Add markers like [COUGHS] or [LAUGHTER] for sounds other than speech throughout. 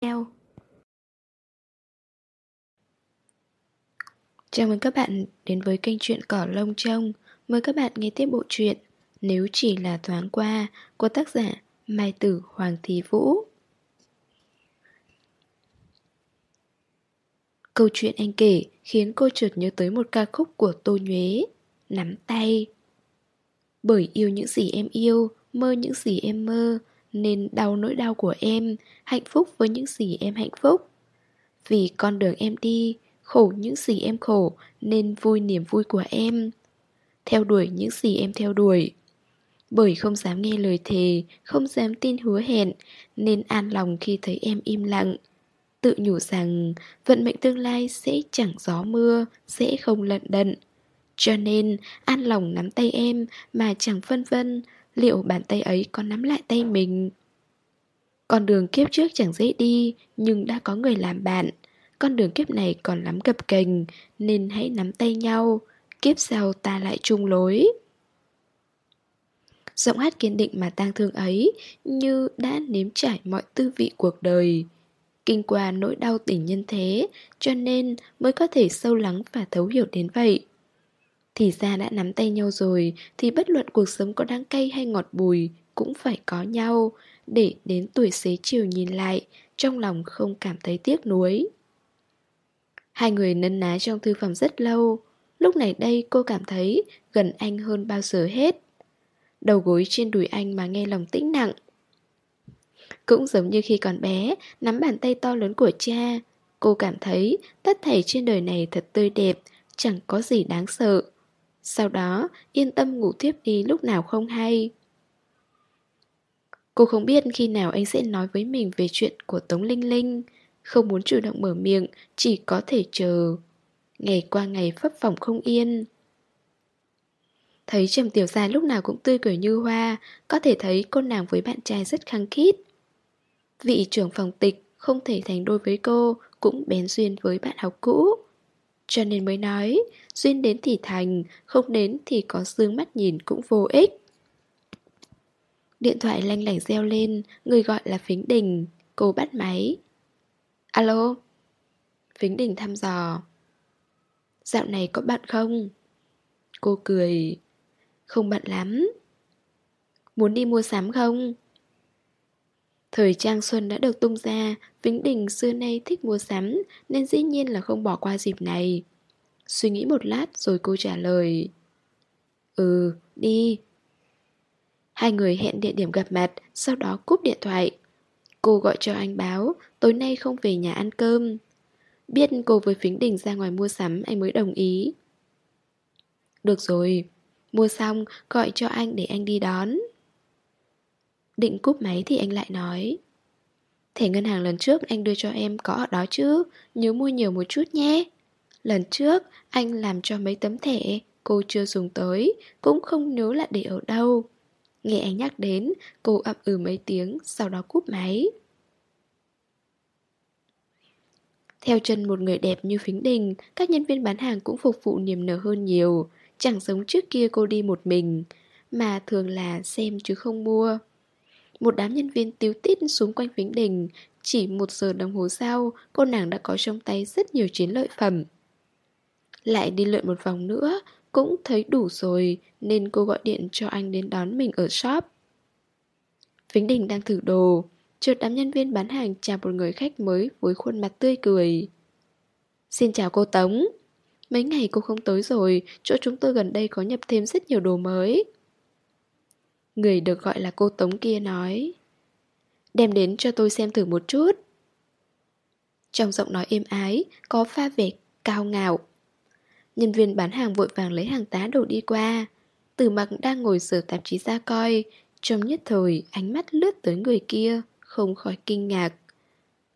Chào mừng các bạn đến với kênh truyện Cỏ Lông Trông. Mời các bạn nghe tiếp bộ truyện Nếu chỉ là thoáng qua của tác giả Mai Tử Hoàng Thị Vũ. Câu chuyện anh kể khiến cô chợt nhớ tới một ca khúc của Tô Nhuế Nắm tay. Bởi yêu những gì em yêu, mơ những gì em mơ nên đau nỗi đau của em, hạnh phúc với những gì em hạnh phúc. Vì con đường em đi, khổ những gì em khổ Nên vui niềm vui của em. Theo đuổi những gì em theo đuổi. Bởi không dám nghe lời thề, không dám tin hứa hẹn Nên an lòng khi thấy em im lặng. Tự nhủ rằng vận mệnh tương lai sẽ chẳng gió mưa, sẽ không lận đận. Cho nên, an lòng nắm tay em mà chẳng phân vân liệu bàn tay ấy có nắm lại tay mình. Con đường kiếp trước chẳng dễ đi, nhưng đã có người làm bạn. Con đường kiếp này còn lắm gập kềnh, nên hãy nắm tay nhau, kiếp sau ta lại chung lối. Giọng hát kiên định mà tang thương ấy như đã nếm trải mọi tư vị cuộc đời kinh qua nỗi đau tình nhân thế, cho nên mới có thể sâu lắng và thấu hiểu đến vậy. Thì ra đã nắm tay nhau rồi, thì bất luận cuộc sống có đáng cay hay ngọt bùi, cũng phải có nhau, để đến tuổi xế chiều nhìn lại, trong lòng không cảm thấy tiếc nuối. Hai người nân ná trong thư phòng rất lâu, lúc này đây cô cảm thấy gần anh hơn bao giờ hết. Đầu gối trên đùi anh mà nghe lòng tĩnh nặng, cũng giống như khi còn bé, nắm bàn tay to lớn của cha, cô cảm thấy tất thảy trên đời này thật tươi đẹp, chẳng có gì đáng sợ. Sau đó, yên tâm ngủ tiếp đi lúc nào không hay. Cô không biết khi nào anh sẽ nói với mình về chuyện của Tống Linh Linh. Không muốn chủ động mở miệng, chỉ có thể chờ. Ngày qua ngày phấp phỏng không yên. Thấy Trầm Tiểu Gia lúc nào cũng tươi cười như hoa, có thể thấy cô nàng với bạn trai rất khăng khít. Vị trưởng phòng tịch không thể thành đôi với cô Cũng bén duyên với bạn học cũ cho nên mới nói, Duyên đến thì thành, Không đến thì có sương mắt nhìn cũng vô ích. Điện thoại lanh lảnh reo lên, Người gọi là Phính Đình, Cô bắt máy. Alo? Phính Đình thăm dò. Dạo này có bạn không? Cô cười. Không bận lắm. Muốn đi mua sắm không? Thời trang xuân đã được tung ra, Vĩnh Đình xưa nay thích mua sắm nên dĩ nhiên là không bỏ qua dịp này. Suy nghĩ một lát rồi cô trả lời. Ừ, đi. Hai người hẹn địa điểm gặp mặt, sau đó cúp điện thoại. Cô gọi cho anh báo, tối nay không về nhà ăn cơm. Biết cô với Vĩnh Đình ra ngoài mua sắm, anh mới đồng ý. Được rồi, mua xong gọi cho anh để anh đi đón. Định cúp máy thì anh lại nói, Thẻ ngân hàng lần trước anh đưa cho em có ở đó chứ? Nhớ mua nhiều một chút nhé. Lần trước, anh làm cho mấy tấm thẻ, Cô chưa dùng tới, Cũng không nhớ là để ở đâu. Nghe anh nhắc đến, Cô ậm ừ mấy tiếng, Sau đó cúp máy. Theo chân một người đẹp như Phính Đình, Các nhân viên bán hàng cũng phục vụ niềm nở hơn nhiều. Chẳng giống trước kia cô đi một mình, Mà thường là xem chứ không mua một đám nhân viên tiếu tít xuống quanh Vĩnh Đình. Chỉ một giờ đồng hồ sau, Cô nàng đã có trong tay rất nhiều chiến lợi phẩm. Lại đi lượn một vòng nữa, Cũng thấy đủ rồi, Nên cô gọi điện cho anh đến đón mình ở shop. Vĩnh Đình đang thử đồ. Chợt đám nhân viên bán hàng chào một người khách mới Với khuôn mặt tươi cười. Xin chào cô Tống. Mấy ngày cô không tới rồi, Chỗ chúng tôi gần đây có nhập thêm rất nhiều đồ mới. Người được gọi là cô Tống kia nói, Đem đến cho tôi xem thử một chút. Trong giọng nói êm ái, Có pha vẻ cao ngạo. Nhân viên bán hàng vội vàng lấy hàng tá đổ đi qua. Tử mặc đang ngồi sửa tạp chí ra coi, Trong nhất thời ánh mắt lướt tới người kia, Không khỏi kinh ngạc.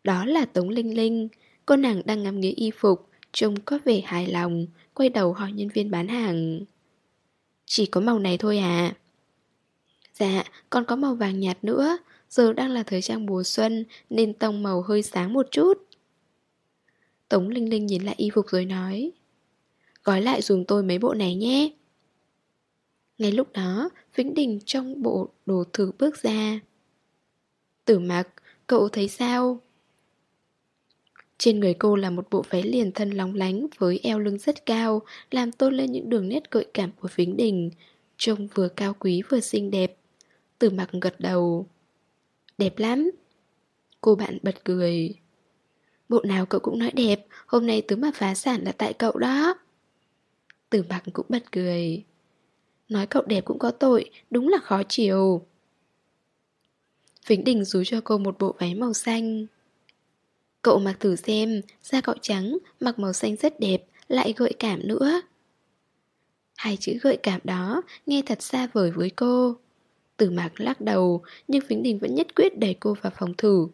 Đó là Tống Linh Linh, Cô nàng đang ngắm nghía y phục, Trông có vẻ hài lòng, Quay đầu hỏi nhân viên bán hàng. Chỉ có màu này thôi à? Dạ, còn có màu vàng nhạt nữa Giờ đang là thời trang mùa xuân Nên tông màu hơi sáng một chút Tống Linh Linh nhìn lại y phục rồi nói Gói lại dùm tôi mấy bộ này nhé Ngay lúc đó Vĩnh Đình trong bộ đồ thử bước ra Tử mặc, cậu thấy sao? Trên người cô là một bộ váy liền thân lóng lánh với eo lưng rất cao, làm tôn lên những đường nét gợi cảm của vĩnh đình. Trông vừa cao quý vừa xinh đẹp. Từ mặc gật đầu. Đẹp lắm. Cô bạn bật cười. Bộ nào cậu cũng nói đẹp, hôm nay tứ mặt phá sản là tại cậu đó. Từ mặc cũng bật cười. Nói cậu đẹp cũng có tội, đúng là khó chịu. Vĩnh Đình rúi cho cô một bộ váy màu xanh. Cậu mặc thử xem, da cậu trắng, mặc màu xanh rất đẹp, lại gợi cảm nữa. Hai chữ gợi cảm đó nghe thật xa vời với cô từ mạc lắc đầu, nhưng Vĩnh Đình vẫn nhất quyết đẩy cô vào phòng thử.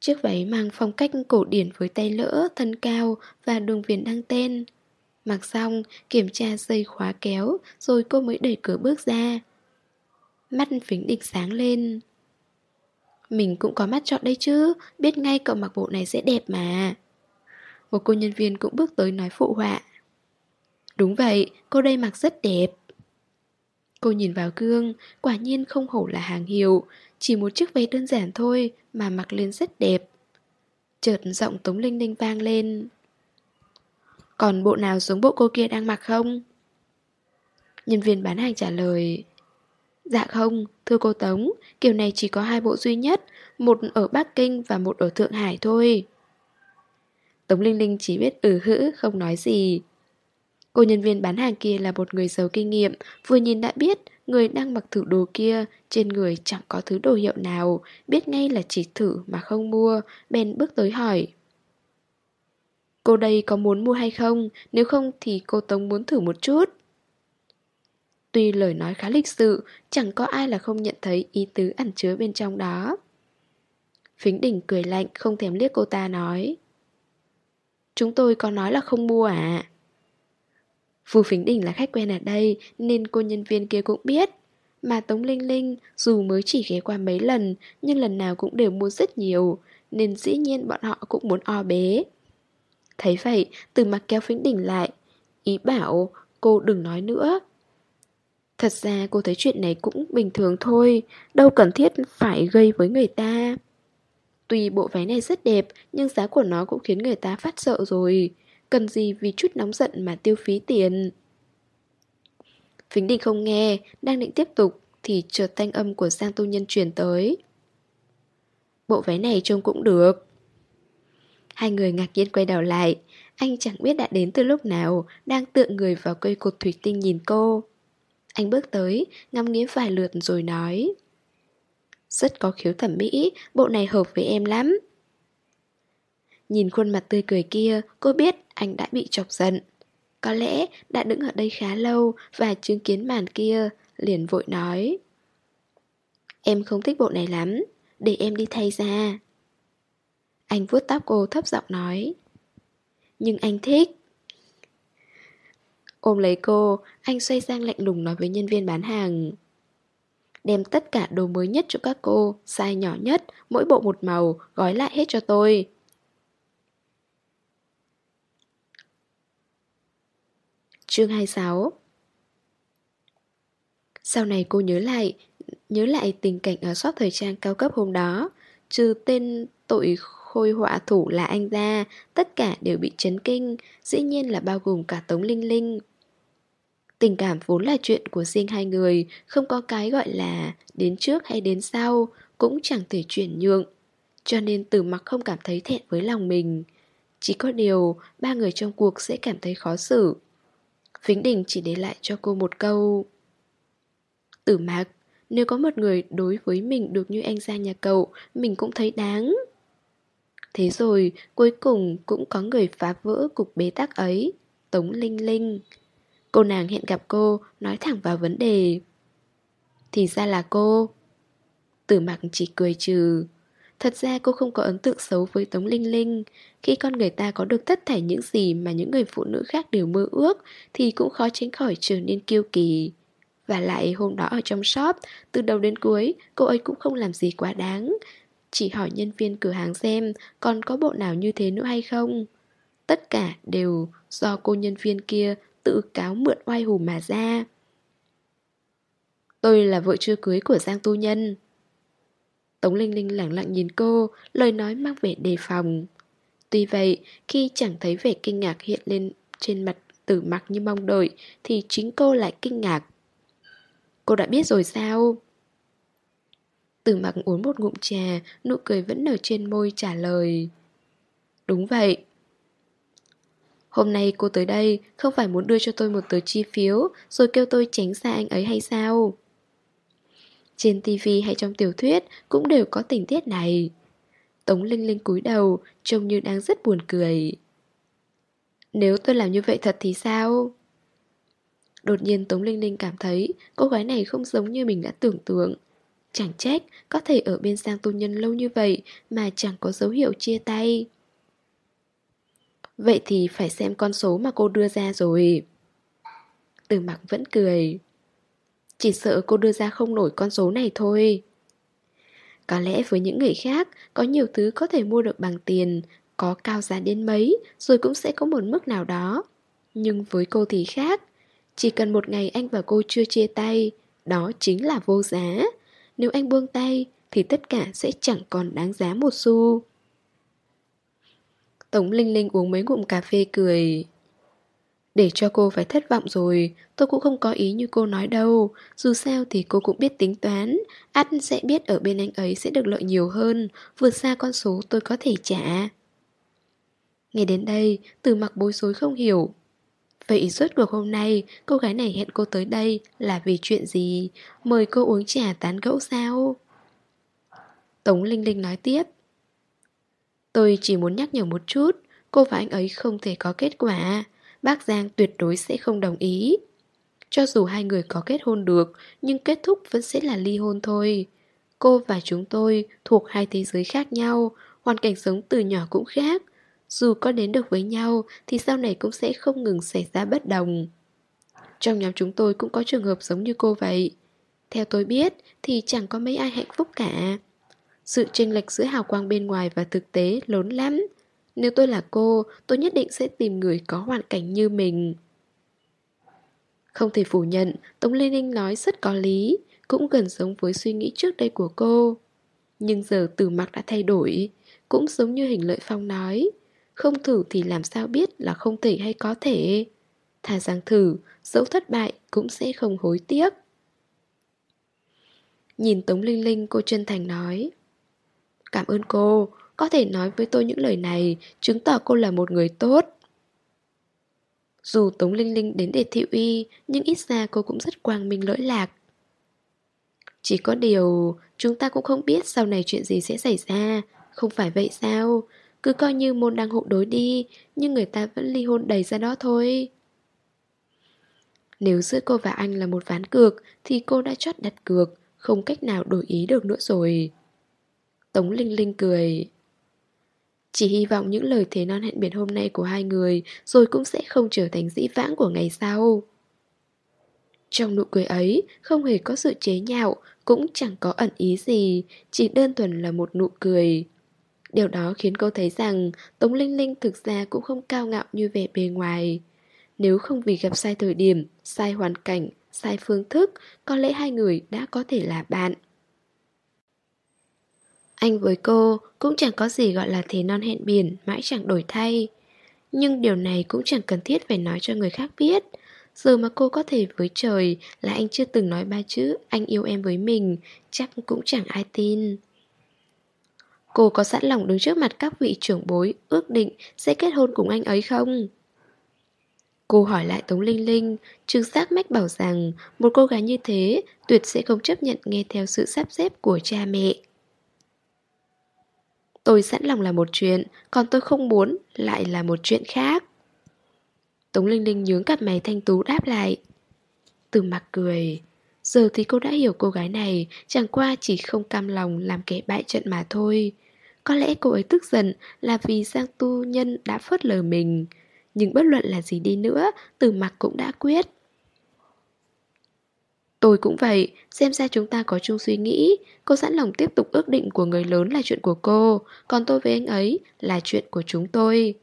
Chiếc váy mang phong cách cổ điển với tay lỡ, thân cao và đường viền đăng tên. Mặc xong, kiểm tra dây khóa kéo, rồi cô mới đẩy cửa bước ra. Mắt Vĩnh Đình sáng lên. Mình cũng có mắt chọn đây chứ, biết ngay cậu mặc bộ này sẽ đẹp mà. Một cô nhân viên cũng bước tới nói phụ họa. Đúng vậy, cô đây mặc rất đẹp. Cô nhìn vào gương, quả nhiên không hổ là hàng hiệu, chỉ một chiếc váy đơn giản thôi mà mặc lên rất đẹp. Chợt giọng Tống Linh Linh vang lên. Còn bộ nào giống bộ cô kia đang mặc không? Nhân viên bán hàng trả lời. Dạ không, thưa cô Tống, kiểu này chỉ có hai bộ duy nhất, một ở Bắc Kinh và một ở Thượng Hải thôi. Tống Linh Linh chỉ biết ừ hữ, không nói gì. Cô nhân viên bán hàng kia là một người giàu kinh nghiệm, vừa nhìn đã biết người đang mặc thử đồ kia, trên người chẳng có thứ đồ hiệu nào, biết ngay là chỉ thử mà không mua, bèn bước tới hỏi. Cô đây có muốn mua hay không, nếu không thì cô Tống muốn thử một chút. Tuy lời nói khá lịch sự, chẳng có ai là không nhận thấy ý tứ ẩn chứa bên trong đó. Phính đỉnh cười lạnh, không thèm liếc cô ta nói. Chúng tôi có nói là không mua à? Phù Phính Đình là khách quen ở đây nên cô nhân viên kia cũng biết. Mà Tống Linh Linh dù mới chỉ ghé qua mấy lần nhưng lần nào cũng đều mua rất nhiều nên dĩ nhiên bọn họ cũng muốn o bế. Thấy vậy, từ mặt kéo Phính Đình lại. Ý bảo cô đừng nói nữa. Thật ra cô thấy chuyện này cũng bình thường thôi, đâu cần thiết phải gây với người ta. Tuy bộ váy này rất đẹp, nhưng giá của nó cũng khiến người ta phát sợ rồi. Cần gì vì chút nóng giận mà tiêu phí tiền. Phính đình không nghe, Đang định tiếp tục Thì chợt thanh âm của Giang Tu Nhân truyền tới. Bộ váy này trông cũng được. Hai người ngạc nhiên quay đầu lại, Anh chẳng biết đã đến từ lúc nào, Đang tựa người vào cây cột thủy tinh nhìn cô. Anh bước tới, Ngắm nghía vài lượt rồi nói, Rất có khiếu thẩm mỹ, Bộ này hợp với em lắm. Nhìn khuôn mặt tươi cười kia, cô biết anh đã bị chọc giận. Có lẽ đã đứng ở đây khá lâu và chứng kiến màn kia, liền vội nói. Em không thích bộ này lắm, để em đi thay ra. Anh vuốt tóc cô thấp giọng nói. Nhưng anh thích. Ôm lấy cô, anh xoay sang lạnh lùng nói với nhân viên bán hàng. Đem tất cả đồ mới nhất cho các cô, size nhỏ nhất, mỗi bộ một màu, gói lại hết cho tôi. Chương 26 Sau này cô nhớ lại, nhớ lại tình cảnh ở shop thời trang cao cấp hôm đó. Trừ tên tội khôi họa thủ là anh ra, tất cả đều bị chấn kinh, dĩ nhiên là bao gồm cả Tống Linh Linh. Tình cảm vốn là chuyện của riêng hai người, không có cái gọi là đến trước hay đến sau, cũng chẳng thể chuyển nhượng. Cho nên từ mặc không cảm thấy thẹn với lòng mình. Chỉ có điều, ba người trong cuộc sẽ cảm thấy khó xử. Vĩnh Đình chỉ để lại cho cô một câu. Tử mạc, Nếu có một người đối với mình được như anh ra nhà cậu, Mình cũng thấy đáng. Thế rồi, cuối cùng cũng có người phá vỡ cục bế tắc ấy, Tống Linh Linh. Cô nàng hẹn gặp cô, Nói thẳng vào vấn đề. Thì ra là cô. Tử mặc chỉ cười trừ. Thật ra cô không có ấn tượng xấu với Tống Linh Linh. Khi con người ta có được tất thảy những gì mà những người phụ nữ khác đều mơ ước, Thì cũng khó tránh khỏi trở nên kiêu kỳ. Và lại hôm đó ở trong shop, Từ đầu đến cuối, cô ấy cũng không làm gì quá đáng. Chỉ hỏi nhân viên cửa hàng xem Còn có bộ nào như thế nữa hay không. Tất cả đều do cô nhân viên kia tự cáo mượn oai hùm mà ra. Tôi là vợ chưa cưới của Giang Tu Nhân. Tống Linh Linh lặng lặng nhìn cô, lời nói mang vẻ đề phòng. Tuy vậy, khi chẳng thấy vẻ kinh ngạc hiện lên trên mặt tử mặc như mong đợi, thì chính cô lại kinh ngạc. Cô đã biết rồi sao? Tử mặc uống một ngụm trà, nụ cười vẫn nở trên môi trả lời. Đúng vậy. Hôm nay cô tới đây không phải muốn đưa cho tôi một tờ chi phiếu rồi kêu tôi tránh xa anh ấy hay sao? Trên tivi hay trong tiểu thuyết cũng đều có tình tiết này. Tống Linh Linh cúi đầu, trông như đang rất buồn cười. Nếu tôi làm như vậy thật thì sao? Đột nhiên Tống Linh Linh cảm thấy cô gái này không giống như mình đã tưởng tượng. Chẳng trách có thể ở bên sang tu nhân lâu như vậy mà chẳng có dấu hiệu chia tay. Vậy thì phải xem con số mà cô đưa ra rồi. Từ mặc vẫn cười. Chỉ sợ cô đưa ra không nổi con số này thôi. Có lẽ với những người khác, có nhiều thứ có thể mua được bằng tiền, có cao giá đến mấy, rồi cũng sẽ có một mức nào đó. Nhưng với cô thì khác. Chỉ cần một ngày anh và cô chưa chia tay, đó chính là vô giá. Nếu anh buông tay, thì tất cả sẽ chẳng còn đáng giá một xu. Tống Linh Linh uống mấy ngụm cà phê cười. Để cho cô phải thất vọng rồi, tôi cũng không có ý như cô nói đâu. Dù sao thì cô cũng biết tính toán, ắt sẽ biết ở bên anh ấy sẽ được lợi nhiều hơn, vượt xa con số tôi có thể trả. Nghe đến đây, từ mặc bối rối không hiểu. Vậy rốt cuộc hôm nay, cô gái này hẹn cô tới đây là vì chuyện gì? Mời cô uống trà tán gẫu sao? Tống Linh Linh nói tiếp. Tôi chỉ muốn nhắc nhở một chút, cô và anh ấy không thể có kết quả. Bác Giang tuyệt đối sẽ không đồng ý. Cho dù hai người có kết hôn được, nhưng kết thúc vẫn sẽ là ly hôn thôi. Cô và chúng tôi thuộc hai thế giới khác nhau, hoàn cảnh sống từ nhỏ cũng khác. Dù có đến được với nhau thì sau này cũng sẽ không ngừng xảy ra bất đồng. Trong nhóm chúng tôi cũng có trường hợp giống như cô vậy. Theo tôi biết thì chẳng có mấy ai hạnh phúc cả. Sự chênh lệch giữa hào quang bên ngoài và thực tế lớn lắm. Nếu tôi là cô, tôi nhất định sẽ tìm người có hoàn cảnh như mình. Không thể phủ nhận, Tống Lê Ninh nói rất có lý, cũng gần giống với suy nghĩ trước đây của cô. Nhưng giờ từ mặt đã thay đổi, cũng giống như hình lợi phong nói. Không thử thì làm sao biết là không thể hay có thể. Thà rằng thử, dẫu thất bại cũng sẽ không hối tiếc. Nhìn Tống Linh Linh cô chân thành nói Cảm ơn cô, có thể nói với tôi những lời này, Chứng tỏ cô là một người tốt. Dù Tống Linh Linh đến để thị uy, Nhưng ít ra cô cũng rất quang minh lỗi lạc. Chỉ có điều, Chúng ta cũng không biết sau này chuyện gì sẽ xảy ra. Không phải vậy sao? Cứ coi như môn đăng hộ đối đi, Nhưng người ta vẫn ly hôn đầy ra đó thôi. Nếu giữa cô và anh là một ván cược, Thì cô đã chót đặt cược, Không cách nào đổi ý được nữa rồi. Tống Linh Linh cười. Chỉ hy vọng những lời thế non hẹn biệt hôm nay của hai người Rồi cũng sẽ không trở thành dĩ vãng của ngày sau. Trong nụ cười ấy Không hề có sự chế nhạo Cũng chẳng có ẩn ý gì Chỉ đơn thuần là một nụ cười. Điều đó khiến cô thấy rằng Tống Linh Linh thực ra cũng không cao ngạo như vẻ bề ngoài. Nếu không vì gặp sai thời điểm, sai hoàn cảnh, sai phương thức Có lẽ hai người đã có thể là bạn anh với cô cũng chẳng có gì gọi là thế non hẹn biển, mãi chẳng đổi thay. Nhưng điều này cũng chẳng cần thiết phải nói cho người khác biết. Giờ mà cô có thể với trời là anh chưa từng nói ba chữ anh yêu em với mình, chắc cũng chẳng ai tin. Cô có sẵn lòng đứng trước mặt các vị trưởng bối ước định sẽ kết hôn cùng anh ấy không? Cô hỏi lại Tống Linh Linh, trương giác mách bảo rằng một cô gái như thế tuyệt sẽ không chấp nhận nghe theo sự sắp xếp của cha mẹ. Tôi sẵn lòng là một chuyện, còn tôi không muốn lại là một chuyện khác. Tống Linh Linh nhướng cặp mày thanh tú đáp lại. Từ mặt cười, giờ thì cô đã hiểu cô gái này chẳng qua chỉ không cam lòng làm kẻ bại trận mà thôi. Có lẽ cô ấy tức giận là vì Giang Tu Nhân đã phớt lờ mình. Nhưng bất luận là gì đi nữa, từ mặt cũng đã quyết. Tôi cũng vậy, xem ra chúng ta có chung suy nghĩ Cô sẵn lòng tiếp tục ước định của người lớn là chuyện của cô Còn tôi với anh ấy là chuyện của chúng tôi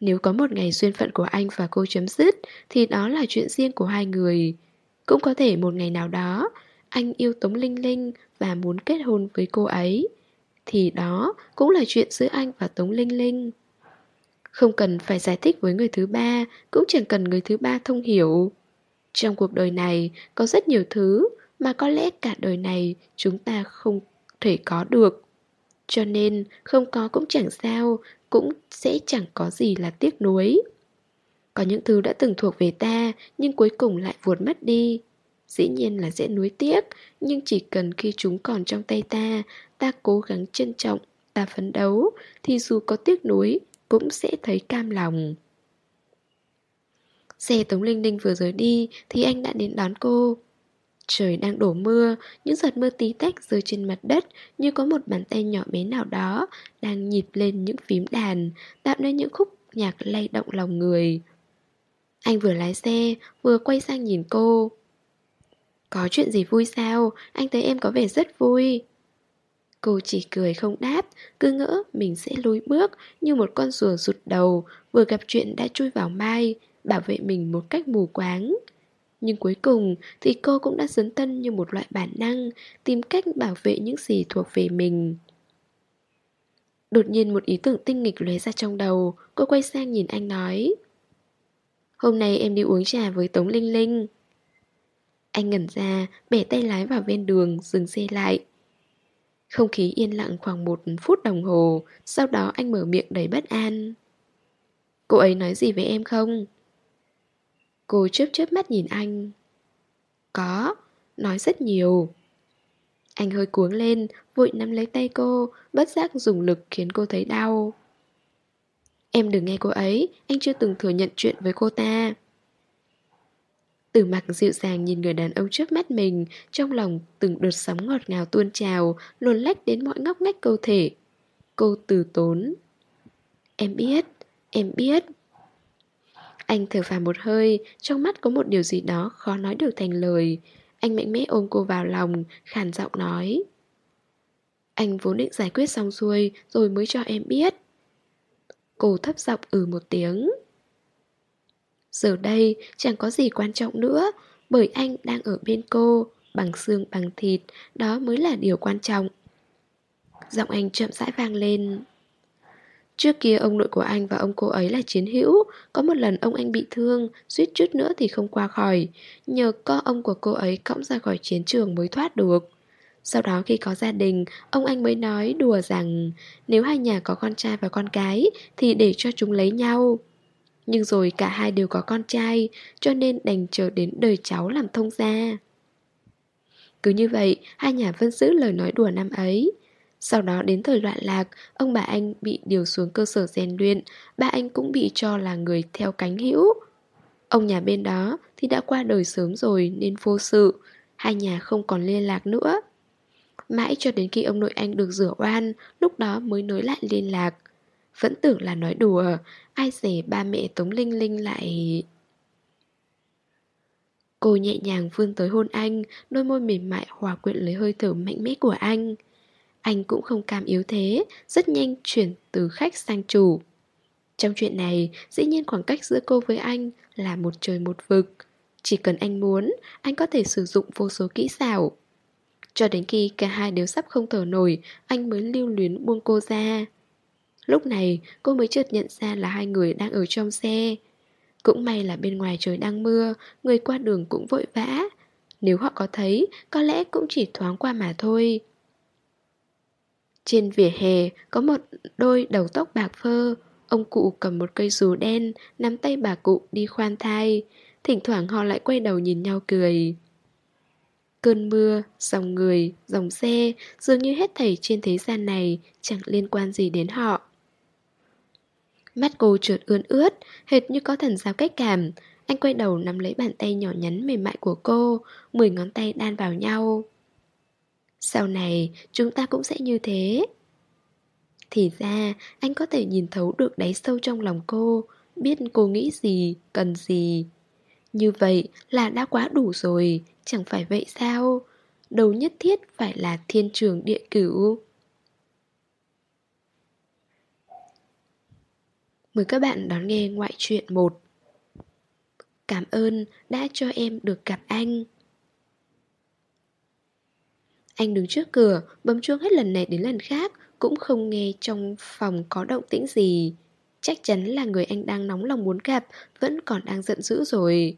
Nếu có một ngày duyên phận của anh và cô chấm dứt Thì đó là chuyện riêng của hai người Cũng có thể một ngày nào đó Anh yêu Tống Linh Linh và muốn kết hôn với cô ấy thì đó cũng là chuyện giữa anh và Tống Linh Linh. Không cần phải giải thích với người thứ ba, cũng chẳng cần người thứ ba thông hiểu. Trong cuộc đời này có rất nhiều thứ mà có lẽ cả đời này chúng ta không thể có được. Cho nên không có cũng chẳng sao, cũng sẽ chẳng có gì là tiếc nuối. Có những thứ đã từng thuộc về ta nhưng cuối cùng lại vụt mất đi. Dĩ nhiên là dễ nuối tiếc, nhưng chỉ cần khi chúng còn trong tay ta, ta cố gắng trân trọng, ta phấn đấu, thì dù có tiếc nuối, cũng sẽ thấy cam lòng. Xe Tống Linh Linh vừa rời đi thì anh đã đến đón cô. Trời đang đổ mưa, những giọt mưa tí tách rơi trên mặt đất như có một bàn tay nhỏ bé nào đó đang nhịp lên những phím đàn, tạo nên những khúc nhạc lay động lòng người. Anh vừa lái xe, vừa quay sang nhìn cô. Có chuyện gì vui sao? Anh thấy em có vẻ rất vui. Cô chỉ cười không đáp, cứ ngỡ mình sẽ lùi bước như một con rùa rụt đầu, vừa gặp chuyện đã chui vào mai, bảo vệ mình một cách mù quáng. Nhưng cuối cùng thì cô cũng đã dấn thân như một loại bản năng, tìm cách bảo vệ những gì thuộc về mình. Đột nhiên một ý tưởng tinh nghịch lóe ra trong đầu, cô quay sang nhìn anh nói. Hôm nay em đi uống trà với Tống Linh Linh. Anh ngẩn ra, bẻ tay lái vào ven đường, dừng xe lại. Không khí yên lặng khoảng một phút đồng hồ, sau đó anh mở miệng đầy bất an. Cô ấy nói gì với em không? Cô chớp chớp mắt nhìn anh. Có, nói rất nhiều. Anh hơi cuống lên, vội nắm lấy tay cô, bất giác dùng lực khiến cô thấy đau. Em đừng nghe cô ấy, anh chưa từng thừa nhận chuyện với cô ta. Từ mặt dịu dàng nhìn người đàn ông trước mắt mình, trong lòng từng đợt sóng ngọt ngào tuôn trào, luồn lách đến mọi ngóc ngách cơ thể. Cô từ tốn. Em biết, em biết. Anh thở phào một hơi, trong mắt có một điều gì đó khó nói được thành lời. Anh mạnh mẽ ôm cô vào lòng, khàn giọng nói. Anh vốn định giải quyết xong xuôi rồi mới cho em biết. Cô thấp giọng ừ một tiếng. Giờ đây chẳng có gì quan trọng nữa, bởi anh đang ở bên cô, bằng xương bằng thịt, đó mới là điều quan trọng. Giọng anh chậm rãi vang lên. Trước kia ông nội của anh và ông cô ấy là chiến hữu, Có một lần ông anh bị thương, Suýt chút nữa thì không qua khỏi. Nhờ có ông của cô ấy cõng ra khỏi chiến trường mới thoát được. Sau đó khi có gia đình, Ông anh mới nói đùa rằng, Nếu hai nhà có con trai và con cái Thì để cho chúng lấy nhau. Nhưng rồi cả hai đều có con trai, Cho nên đành chờ đến đời cháu làm thông gia. Cứ như vậy, Hai nhà vẫn giữ lời nói đùa năm ấy sau đó đến thời loạn lạc, ông bà anh bị điều xuống cơ sở rèn luyện, ba anh cũng bị cho là người theo cánh hữu. Ông nhà bên đó thì đã qua đời sớm rồi nên vô sự, hai nhà không còn liên lạc nữa. Mãi cho đến khi ông nội anh được rửa oan, lúc đó mới nối lại liên lạc. Vẫn tưởng là nói đùa, ai dè ba mẹ Tống Linh Linh lại... Cô nhẹ nhàng vươn tới hôn anh, đôi môi mềm mại hòa quyện lấy hơi thở mạnh mẽ của anh. Anh cũng không cam yếu thế, rất nhanh chuyển từ khách sang chủ. Trong chuyện này, dĩ nhiên khoảng cách giữa cô với anh là một trời một vực. Chỉ cần anh muốn, anh có thể sử dụng vô số kỹ xảo. Cho đến khi cả hai đều sắp không thở nổi, anh mới lưu luyến buông cô ra. Lúc này, cô mới chợt nhận ra là hai người đang ở trong xe. Cũng may là bên ngoài trời đang mưa, người qua đường cũng vội vã. Nếu họ có thấy, có lẽ cũng chỉ thoáng qua mà thôi. Trên vỉa hè có một đôi đầu tóc bạc phơ. Ông cụ cầm một cây dù đen Nắm tay bà cụ đi khoan thai. Thỉnh thoảng họ lại quay đầu nhìn nhau cười. Cơn mưa, dòng người, dòng xe Dường như hết thảy trên thế gian này Chẳng liên quan gì đến họ. Mắt cô trượt ươn ướt Hệt như có thần giao cách cảm. Anh quay đầu nắm lấy bàn tay nhỏ nhắn mềm mại của cô Mười ngón tay đan vào nhau sau này chúng ta cũng sẽ như thế. Thì ra anh có thể nhìn thấu được đáy sâu trong lòng cô Biết cô nghĩ gì, cần gì. Như vậy là đã quá đủ rồi Chẳng phải vậy sao? Đầu nhất thiết phải là thiên trường địa cửu. Mời các bạn đón nghe ngoại truyện 1 Cảm ơn đã cho em được gặp anh anh đứng trước cửa, bấm chuông hết lần này đến lần khác, cũng không nghe trong phòng có động tĩnh gì. Chắc chắn là người anh đang nóng lòng muốn gặp Vẫn còn đang giận dữ rồi.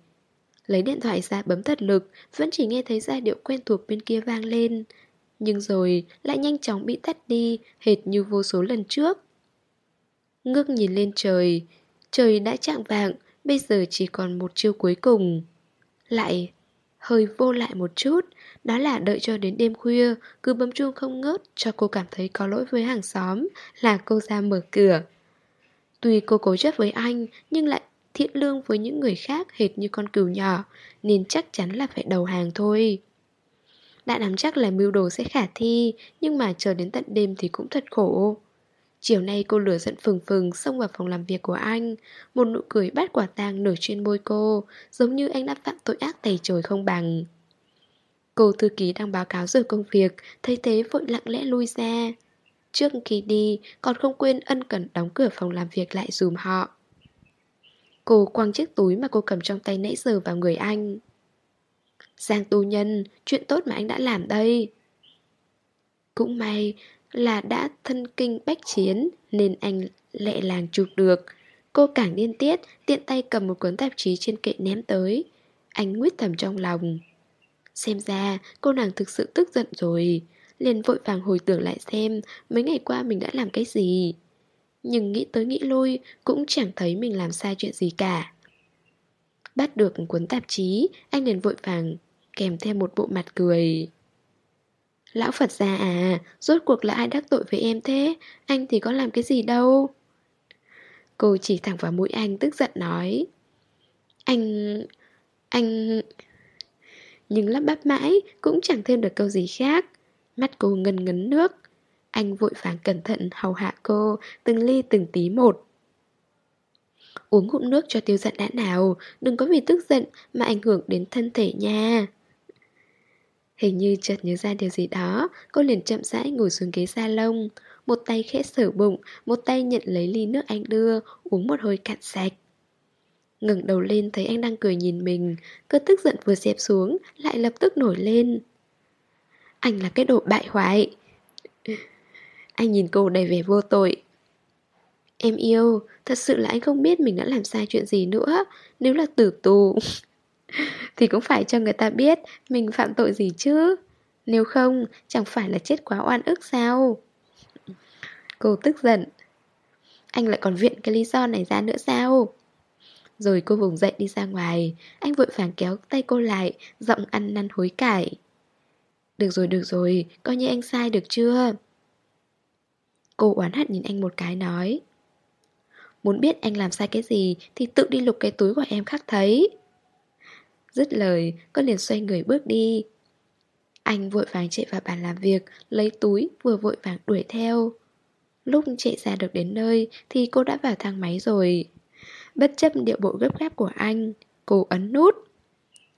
Lấy điện thoại ra bấm thật lực Vẫn chỉ nghe thấy giai điệu quen thuộc bên kia vang lên. Nhưng rồi lại nhanh chóng bị tắt đi Hệt như vô số lần trước. Ngước nhìn lên trời Trời đã chạng vạng Bây giờ chỉ còn một chiêu cuối cùng. Lại hơi vô lại một chút. Đó là đợi cho đến đêm khuya, Cứ bấm chuông không ngớt Cho cô cảm thấy có lỗi với hàng xóm, Là cô ra mở cửa. Tuy cô cố chấp với anh, Nhưng lại thiện lương với những người khác Hệt như con cừu nhỏ, Nên chắc chắn là phải đầu hàng thôi. Đã nắm chắc là mưu đồ sẽ khả thi, Nhưng mà chờ đến tận đêm thì cũng thật khổ. Chiều nay cô lửa giận phừng phừng xông vào phòng làm việc của anh. Một nụ cười bát quả tang nở trên môi cô Giống như anh đã phạm tội ác tày trời không bằng. Cô thư ký đang báo cáo giờ công việc Thấy thế vội lặng lẽ lui ra. Trước khi đi còn không quên ân cần đóng cửa phòng làm việc lại dùm họ. Cô quăng chiếc túi mà cô cầm trong tay nãy giờ vào người anh. Giang tu nhân, chuyện tốt mà anh đã làm đây. Cũng may là đã thân kinh bách chiến Nên anh lẹ làng chụp được Cô càng điên tiết, tiện tay cầm một cuốn tạp chí trên kệ ném tới Anh nguyết thầm trong lòng Xem ra cô nàng thực sự tức giận rồi liền vội vàng hồi tưởng lại xem mấy ngày qua mình đã làm cái gì. Nhưng nghĩ tới nghĩ lui cũng chẳng thấy mình làm sai chuyện gì cả. Bắt được cuốn tạp chí, anh liền vội vàng kèm theo một bộ mặt cười. Lão Phật già à, rốt cuộc là ai đắc tội với em thế? Anh thì có làm cái gì đâu? Cô chỉ thẳng vào mũi anh tức giận nói. Anh... anh... Nhưng lắp bắp mãi cũng chẳng thêm được câu gì khác. Mắt cô ngân ngấn nước Anh vội vàng cẩn thận hầu hạ cô Từng ly từng tí một Uống ngụm nước cho tiêu giận đã nào Đừng có vì tức giận Mà ảnh hưởng đến thân thể nha Hình như chợt nhớ ra điều gì đó, Cô liền chậm rãi ngồi xuống ghế da lông Một tay khẽ sở bụng, Một tay nhận lấy ly nước anh đưa, Uống một hồi cạn sạch. Ngẩng đầu lên thấy anh đang cười nhìn mình, Cơn tức giận vừa dẹp xuống, Lại lập tức nổi lên. Anh là cái đồ bại hoại. Anh nhìn cô đầy vẻ vô tội. Em yêu, Thật sự là anh không biết mình đã làm sai chuyện gì nữa, Nếu là tử tù. Thì cũng phải cho người ta biết Mình phạm tội gì chứ. Nếu không chẳng phải là chết quá oan ức sao? Cô tức giận. Anh lại còn viện cái lý do này ra nữa sao? Rồi cô vùng dậy đi ra ngoài. Anh vội vàng kéo tay cô lại Giọng ăn năn hối cải. Được rồi, được rồi, coi như anh sai được chưa? Cô oán hận nhìn anh một cái nói. Muốn biết anh làm sai cái gì Thì tự đi lục cái túi của em khắc thấy. Dứt lời Cô liền xoay người bước đi Anh vội vàng chạy vào bàn làm việc Lấy túi vừa vội vàng đuổi theo Lúc chạy ra được đến nơi Thì cô đã vào thang máy rồi Bất chấp điệu bộ gấp gáp của anh Cô ấn nút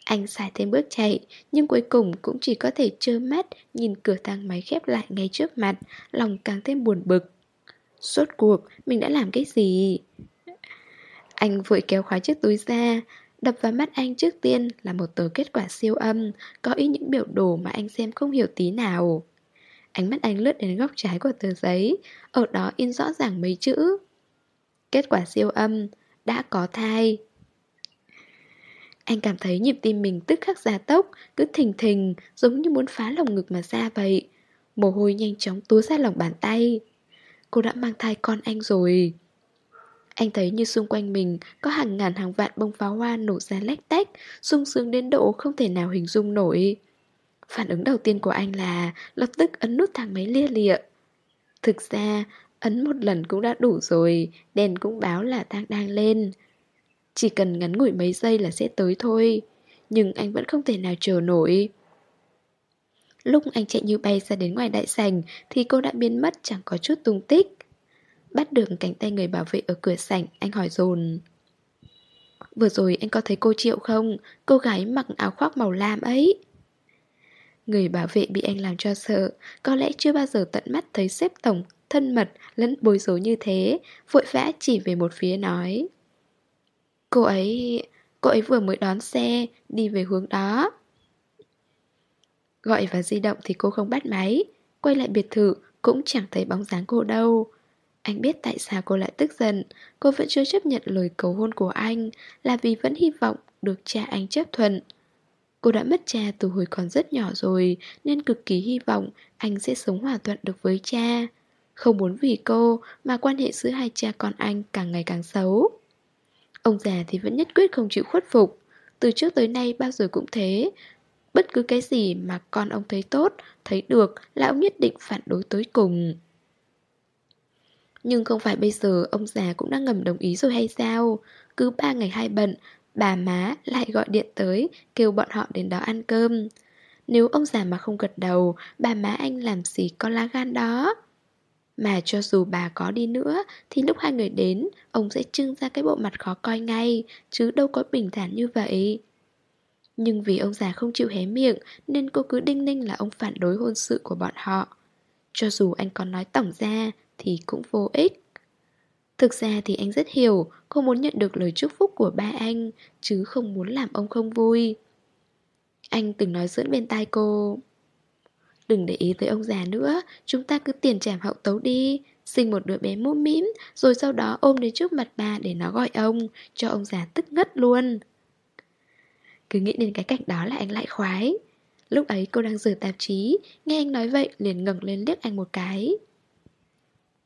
anh xài thêm bước chạy, nhưng cuối cùng cũng chỉ có thể trơ mắt nhìn cửa thang máy khép lại ngay trước mặt, lòng càng thêm buồn bực. Suốt cuộc, mình đã làm cái gì? Anh vội kéo khóa chiếc túi ra, đập vào mắt anh trước tiên là một tờ kết quả siêu âm, có ý những biểu đồ mà anh xem không hiểu tí nào. Ánh mắt anh lướt đến góc trái của tờ giấy, ở đó in rõ ràng mấy chữ. Kết quả siêu âm, đã có thai. Anh cảm thấy nhịp tim mình tức khắc gia tốc, cứ thình thình, giống như muốn phá lồng ngực mà ra vậy. Mồ hôi nhanh chóng túa ra lòng bàn tay. Cô đã mang thai con anh rồi. Anh thấy như xung quanh mình có hàng ngàn hàng vạn bông pháo hoa nổ ra lách tách, sung sướng đến độ không thể nào hình dung nổi. Phản ứng đầu tiên của anh là lập tức ấn nút thang máy lia lịa. Thực ra, ấn một lần cũng đã đủ rồi, đèn cũng báo là thang đang lên. Chỉ cần ngắn ngủi mấy giây là sẽ tới thôi Nhưng anh vẫn không thể nào chờ nổi Lúc anh chạy như bay ra đến ngoài đại sảnh Thì cô đã biến mất chẳng có chút tung tích Bắt được cánh tay người bảo vệ ở cửa sảnh, Anh hỏi dồn. Vừa rồi anh có thấy cô Triệu không? Cô gái mặc áo khoác màu lam ấy. Người bảo vệ bị anh làm cho sợ. Có lẽ chưa bao giờ tận mắt thấy xếp tổng Thân mật, lẫn bối rối như thế. Vội vã chỉ về một phía nói. Cô ấy... Cô ấy vừa mới đón xe, Đi về hướng đó. Gọi vào di động thì cô không bắt máy. Quay lại biệt thự, cũng chẳng thấy bóng dáng cô đâu. Anh biết tại sao cô lại tức giận, cô vẫn chưa chấp nhận lời cầu hôn của anh là vì vẫn hy vọng được cha anh chấp thuận. Cô đã mất cha từ hồi còn rất nhỏ rồi nên cực kỳ hy vọng anh sẽ sống hòa thuận được với cha. Không muốn vì cô mà quan hệ giữa hai cha con anh càng ngày càng xấu. Ông già thì vẫn nhất quyết không chịu khuất phục. Từ trước tới nay bao giờ cũng thế. Bất cứ cái gì mà con ông thấy tốt, thấy được là ông nhất định phản đối tới cùng. Nhưng không phải bây giờ ông già cũng đã ngầm đồng ý rồi hay sao? Cứ ba ngày hai bận, bà má lại gọi điện tới, kêu bọn họ đến đó ăn cơm. Nếu ông già mà không gật đầu, bà má anh làm gì có lá gan đó. Mà cho dù bà có đi nữa, thì lúc hai người đến, ông sẽ trưng ra cái bộ mặt khó coi ngay, chứ đâu có bình thản như vậy. Nhưng vì ông già không chịu hé miệng, nên cô cứ đinh ninh là ông phản đối hôn sự của bọn họ. Cho dù anh còn nói tổng ra, thì cũng vô ích. Thực ra thì anh rất hiểu cô muốn nhận được lời chúc phúc của ba anh, chứ không muốn làm ông không vui. Anh từng nói dưỡng bên tai cô. Đừng để ý tới ông già nữa, chúng ta cứ tiền trảm hậu tấu đi, sinh một đứa bé mũm mĩm, rồi sau đó ôm đến trước mặt bà để nó gọi ông, cho ông già tức ngất luôn. Cứ nghĩ đến cái cảnh đó là anh lại khoái. Lúc ấy cô đang rửa tạp chí, nghe anh nói vậy liền ngẩng lên liếc anh một cái.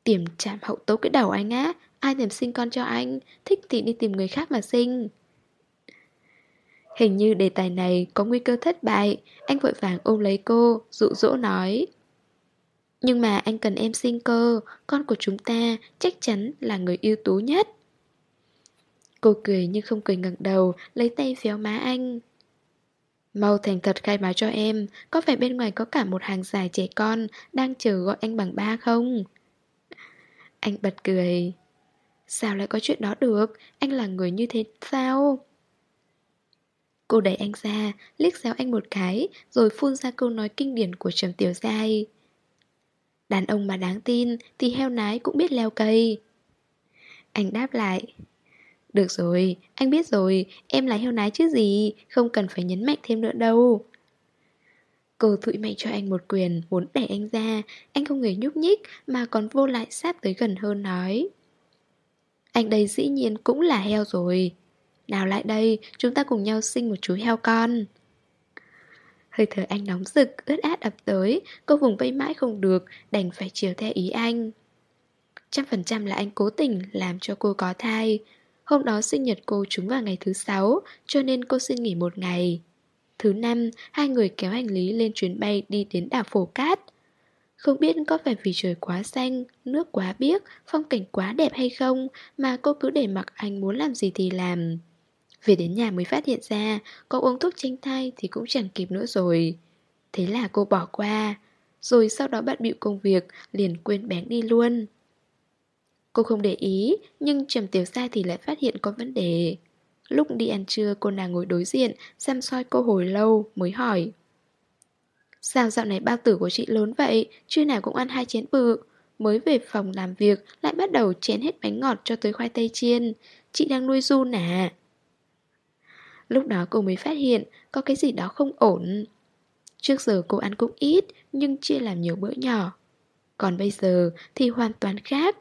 Tiềm chạm hậu tố cái đầu anh á. Ai thèm sinh con cho anh, Thích thì đi tìm người khác mà sinh. Hình như đề tài này có nguy cơ thất bại. Anh vội vàng ôm lấy cô, Dụ dỗ nói. Nhưng mà anh cần em sinh cơ, Con của chúng ta chắc chắn là người ưu tú nhất. Cô cười nhưng không cười ngẩng đầu, Lấy tay phéo má anh. Mau thành thật khai báo cho em, Có phải bên ngoài có cả một hàng dài trẻ con Đang chờ gọi anh bằng ba không? Anh bật cười. Sao lại có chuyện đó được? Anh là người như thế sao? Cô đẩy anh ra Liếc xéo anh một cái Rồi phun ra câu nói kinh điển của Trầm Tiểu Giai. Đàn ông mà đáng tin Thì heo nái cũng biết leo cây. Anh đáp lại. Được rồi, anh biết rồi Em là heo nái chứ gì Không cần phải nhấn mạnh thêm nữa đâu. Cô thụi mạnh cho anh một quyền Muốn đẩy anh ra. Anh không hề nhúc nhích Mà còn vô lại sát tới gần hơn nói. Anh đây dĩ nhiên cũng là heo rồi. Nào lại đây, Chúng ta cùng nhau sinh một chú heo con. Hơi thở anh nóng rực, Ướt át ập tới. Cô vùng vây mãi không được, Đành phải chiều theo ý anh. Trăm phần trăm là anh cố tình Làm cho cô có thai. Hôm đó sinh nhật cô trúng vào ngày thứ sáu, Cho nên cô xin nghỉ một ngày. Thứ năm, hai người kéo hành lý lên chuyến bay đi đến đảo Phổ Cát. Không biết có phải vì trời quá xanh, nước quá biếc, phong cảnh quá đẹp hay không mà cô cứ để mặc anh muốn làm gì thì làm. Về đến nhà mới phát hiện ra, có uống thuốc tránh thai thì cũng chẳng kịp nữa rồi. Thế là cô bỏ qua, rồi sau đó bận bịu công việc, liền quên bén đi luôn. Cô không để ý, nhưng Trầm Tiểu Sai thì lại phát hiện có vấn đề. Lúc đi ăn trưa, cô nàng ngồi đối diện xem soi cô hồi lâu mới hỏi. Sao dạo này bao tử của chị lớn vậy? Trưa nào cũng ăn hai chén bự. Mới về phòng làm việc, Lại bắt đầu chén hết bánh ngọt cho tới khoai tây chiên. Chị đang nuôi du à Lúc đó cô mới phát hiện, Có cái gì đó không ổn. Trước giờ cô ăn cũng ít, Nhưng chia làm nhiều bữa nhỏ. Còn bây giờ thì hoàn toàn khác.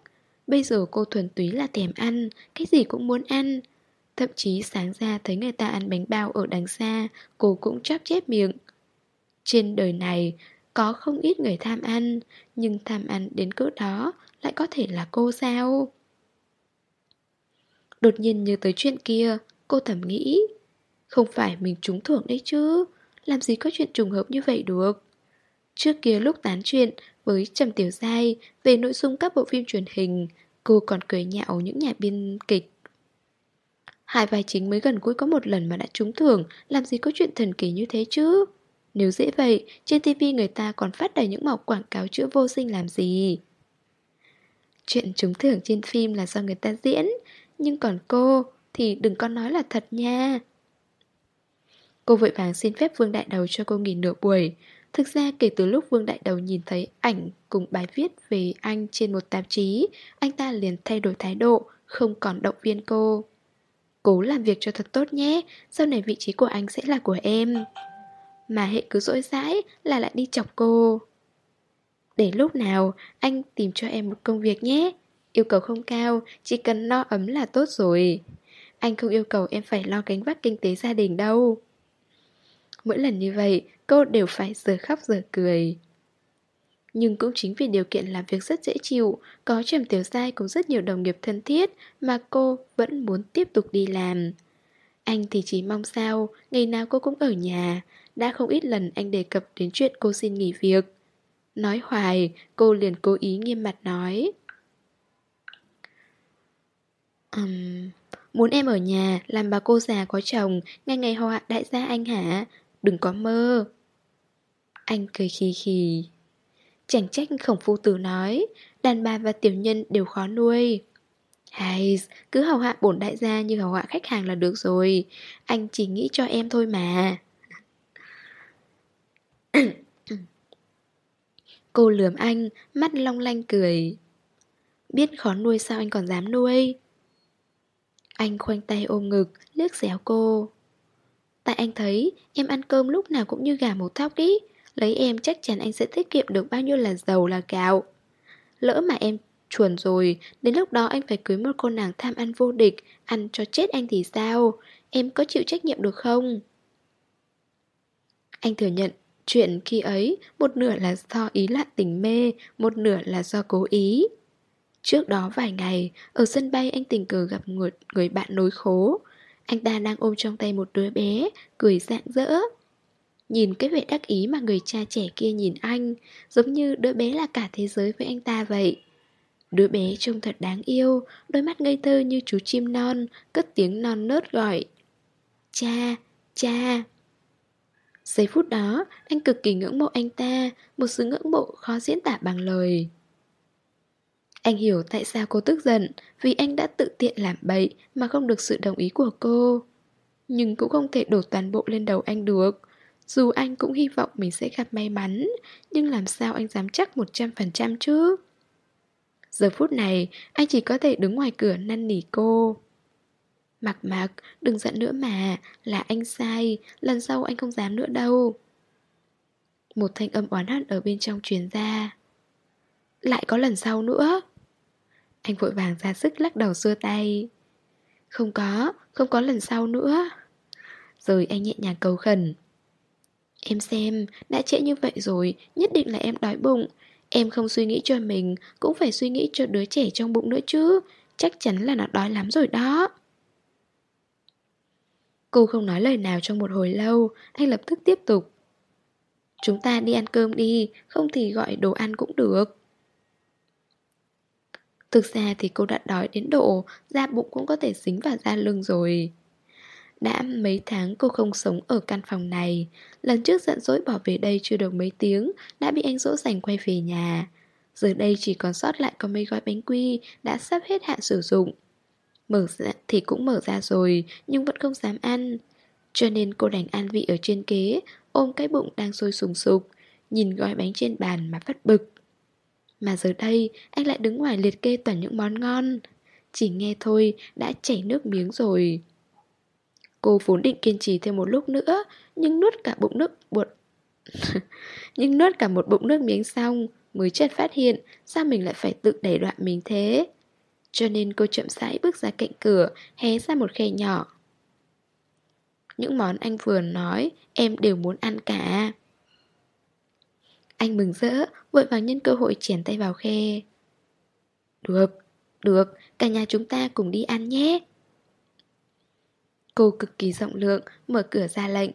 Bây giờ cô thuần túy là thèm ăn, Cái gì cũng muốn ăn. Thậm chí sáng ra thấy người ta ăn bánh bao ở đằng xa Cô cũng chóp chép miệng. Trên đời này có không ít người tham ăn Nhưng tham ăn đến cỡ đó lại có thể là cô sao? Đột nhiên nhớ tới chuyện kia Cô thầm nghĩ Không phải mình trúng thưởng đấy chứ Làm gì có chuyện trùng hợp như vậy được. Trước kia lúc tán chuyện với Trầm Tiểu Giai về nội dung các bộ phim truyền hình, cô còn cười nhạo những nhà biên kịch. Hai vai chính mới gần cuối có một lần mà đã trúng thưởng. Làm gì có chuyện thần kỳ như thế chứ? Nếu dễ vậy Trên TV người ta còn phát đầy những màu quảng cáo chữa vô sinh làm gì? Chuyện trúng thưởng trên phim là do người ta diễn. Nhưng còn cô Thì đừng có nói là thật nha. Cô vội vàng xin phép Vương Đại Đầu cho cô nghỉ nửa buổi. Thực ra kể từ lúc Vương Đại Đầu nhìn thấy ảnh cùng bài viết về anh trên một tạp chí Anh ta liền thay đổi thái độ, không còn động viên cô. Cố làm việc cho thật tốt nhé. Sau này vị trí của anh sẽ là của em. Mà hệ cứ dỗi dãi là lại đi chọc cô. Để lúc nào anh tìm cho em một công việc nhé. Yêu cầu không cao, chỉ cần no ấm là tốt rồi. Anh không yêu cầu em phải lo gánh vác kinh tế gia đình đâu. Mỗi lần như vậy, cô đều phải giờ khóc giờ cười nhưng cũng chính vì điều kiện làm việc rất dễ chịu, có Trầm Tiểu Giai cùng rất nhiều đồng nghiệp thân thiết mà cô vẫn muốn tiếp tục đi làm. Anh thì chỉ mong sao, ngày nào cô cũng ở nhà, đã không ít lần anh đề cập đến chuyện cô xin nghỉ việc. Nói hoài, cô liền cố ý nghiêm mặt nói. Um, muốn em ở nhà, làm bà cô già có chồng, ngày ngày hò hạ đại gia anh hả? Đừng có mơ. Anh cười khì khì. Chẳng trách khổng phu tử nói, đàn bà và tiểu nhân đều khó nuôi. Hay, cứ hầu hạ bổn đại gia như hầu hạ khách hàng là được rồi. Anh chỉ nghĩ cho em thôi mà. [COUGHS] Cô lườm anh, mắt long lanh cười. Biết khó nuôi sao anh còn dám nuôi? Anh khoanh tay ôm ngực, liếc xéo cô. Tại anh thấy em ăn cơm lúc nào cũng như gà một thóc ý. Lấy em chắc chắn anh sẽ tiết kiệm được bao nhiêu là dầu là gạo. Lỡ mà em chuẩn rồi, đến lúc đó anh phải cưới một cô nàng tham ăn vô địch, ăn cho chết anh thì sao? Em có chịu trách nhiệm được không? Anh thừa nhận, chuyện khi ấy, một nửa là do ý lạ tình mê, một nửa là do cố ý. Trước đó vài ngày, ở sân bay anh tình cờ gặp một người bạn nối khố. Anh ta đang ôm trong tay một đứa bé, cười rạng rỡ. Nhìn cái vẻ đắc ý mà người cha trẻ kia nhìn anh Giống như đứa bé là cả thế giới với anh ta vậy. Đứa bé trông thật đáng yêu Đôi mắt ngây thơ như chú chim non Cất tiếng non nớt gọi. Cha, cha. Giây phút đó Anh cực kỳ ngưỡng mộ anh ta Một sự ngưỡng mộ khó diễn tả bằng lời. Anh hiểu tại sao cô tức giận Vì anh đã tự tiện làm bậy Mà không được sự đồng ý của cô. Nhưng cũng không thể đổ toàn bộ lên đầu anh được dù anh cũng hy vọng mình sẽ gặp may mắn, Nhưng làm sao anh dám chắc 100% chứ? Giờ phút này, Anh chỉ có thể đứng ngoài cửa năn nỉ cô. Mặc mặc, Đừng giận nữa mà, Là anh sai, Lần sau anh không dám nữa đâu. Một thanh âm oán hận ở bên trong truyền ra. Lại có lần sau nữa. Anh vội vàng ra sức lắc đầu xua tay. Không có Không có lần sau nữa. Rồi anh nhẹ nhàng cầu khẩn. Em xem, đã trễ như vậy rồi, nhất định là em đói bụng. Em không suy nghĩ cho mình, cũng phải suy nghĩ cho đứa trẻ trong bụng nữa chứ. Chắc chắn là nó đói lắm rồi đó. Cô không nói lời nào trong một hồi lâu, anh lập tức tiếp tục. Chúng ta đi ăn cơm đi, không thì gọi đồ ăn cũng được. Thực ra thì cô đã đói đến độ, da bụng cũng có thể dính vào da lưng rồi. Đã mấy tháng cô không sống ở căn phòng này. Lần trước giận dỗi bỏ về đây chưa được mấy tiếng, Đã bị anh dỗ dành quay về nhà. Giờ đây chỉ còn sót lại có mấy gói bánh quy Đã sắp hết hạn sử dụng. Mở ra thì cũng mở ra rồi, Nhưng vẫn không dám ăn. Cho nên cô đành ăn vị ở trên kế Ôm cái bụng đang sôi sùng sục, Nhìn gói bánh trên bàn mà phát bực. Mà giờ đây, anh lại đứng ngoài liệt kê toàn những món ngon. Chỉ nghe thôi, đã chảy nước miếng rồi. Cô vốn định kiên trì thêm một lúc nữa Nhưng nuốt cả bụng nước bột [LAUGHS] Nhưng nuốt cả một bụng nước miếng xong Mới chợt phát hiện Sao mình lại phải tự đẩy đoạn mình thế. Cho nên cô chậm rãi bước ra cạnh cửa Hé ra một khe nhỏ. Những món anh vừa nói Em đều muốn ăn cả. Anh mừng rỡ Vội vàng nhân cơ hội triển tay vào khe. Được, được Cả nhà chúng ta cùng đi ăn nhé. Cô cực kỳ rộng lượng, mở cửa ra lệnh.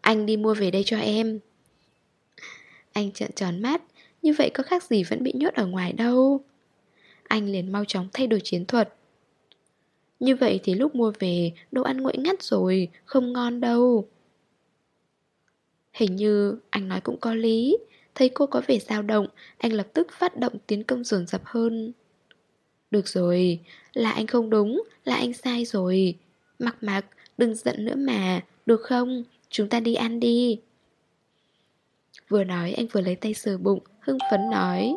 Anh đi mua về đây cho em. Anh trợn tròn mắt, như vậy có khác gì vẫn bị nhốt ở ngoài đâu. Anh liền mau chóng thay đổi chiến thuật. Như vậy thì lúc mua về, đồ ăn nguội ngắt rồi, không ngon đâu. Hình như anh nói cũng có lý Thấy cô có vẻ dao động Anh lập tức phát động tiến công dồn dập hơn Được rồi Là anh không đúng Là anh sai rồi Mặc mặc, đừng giận nữa mà, được không? Chúng ta đi ăn đi. Vừa nói anh vừa lấy tay sờ bụng, hưng phấn nói.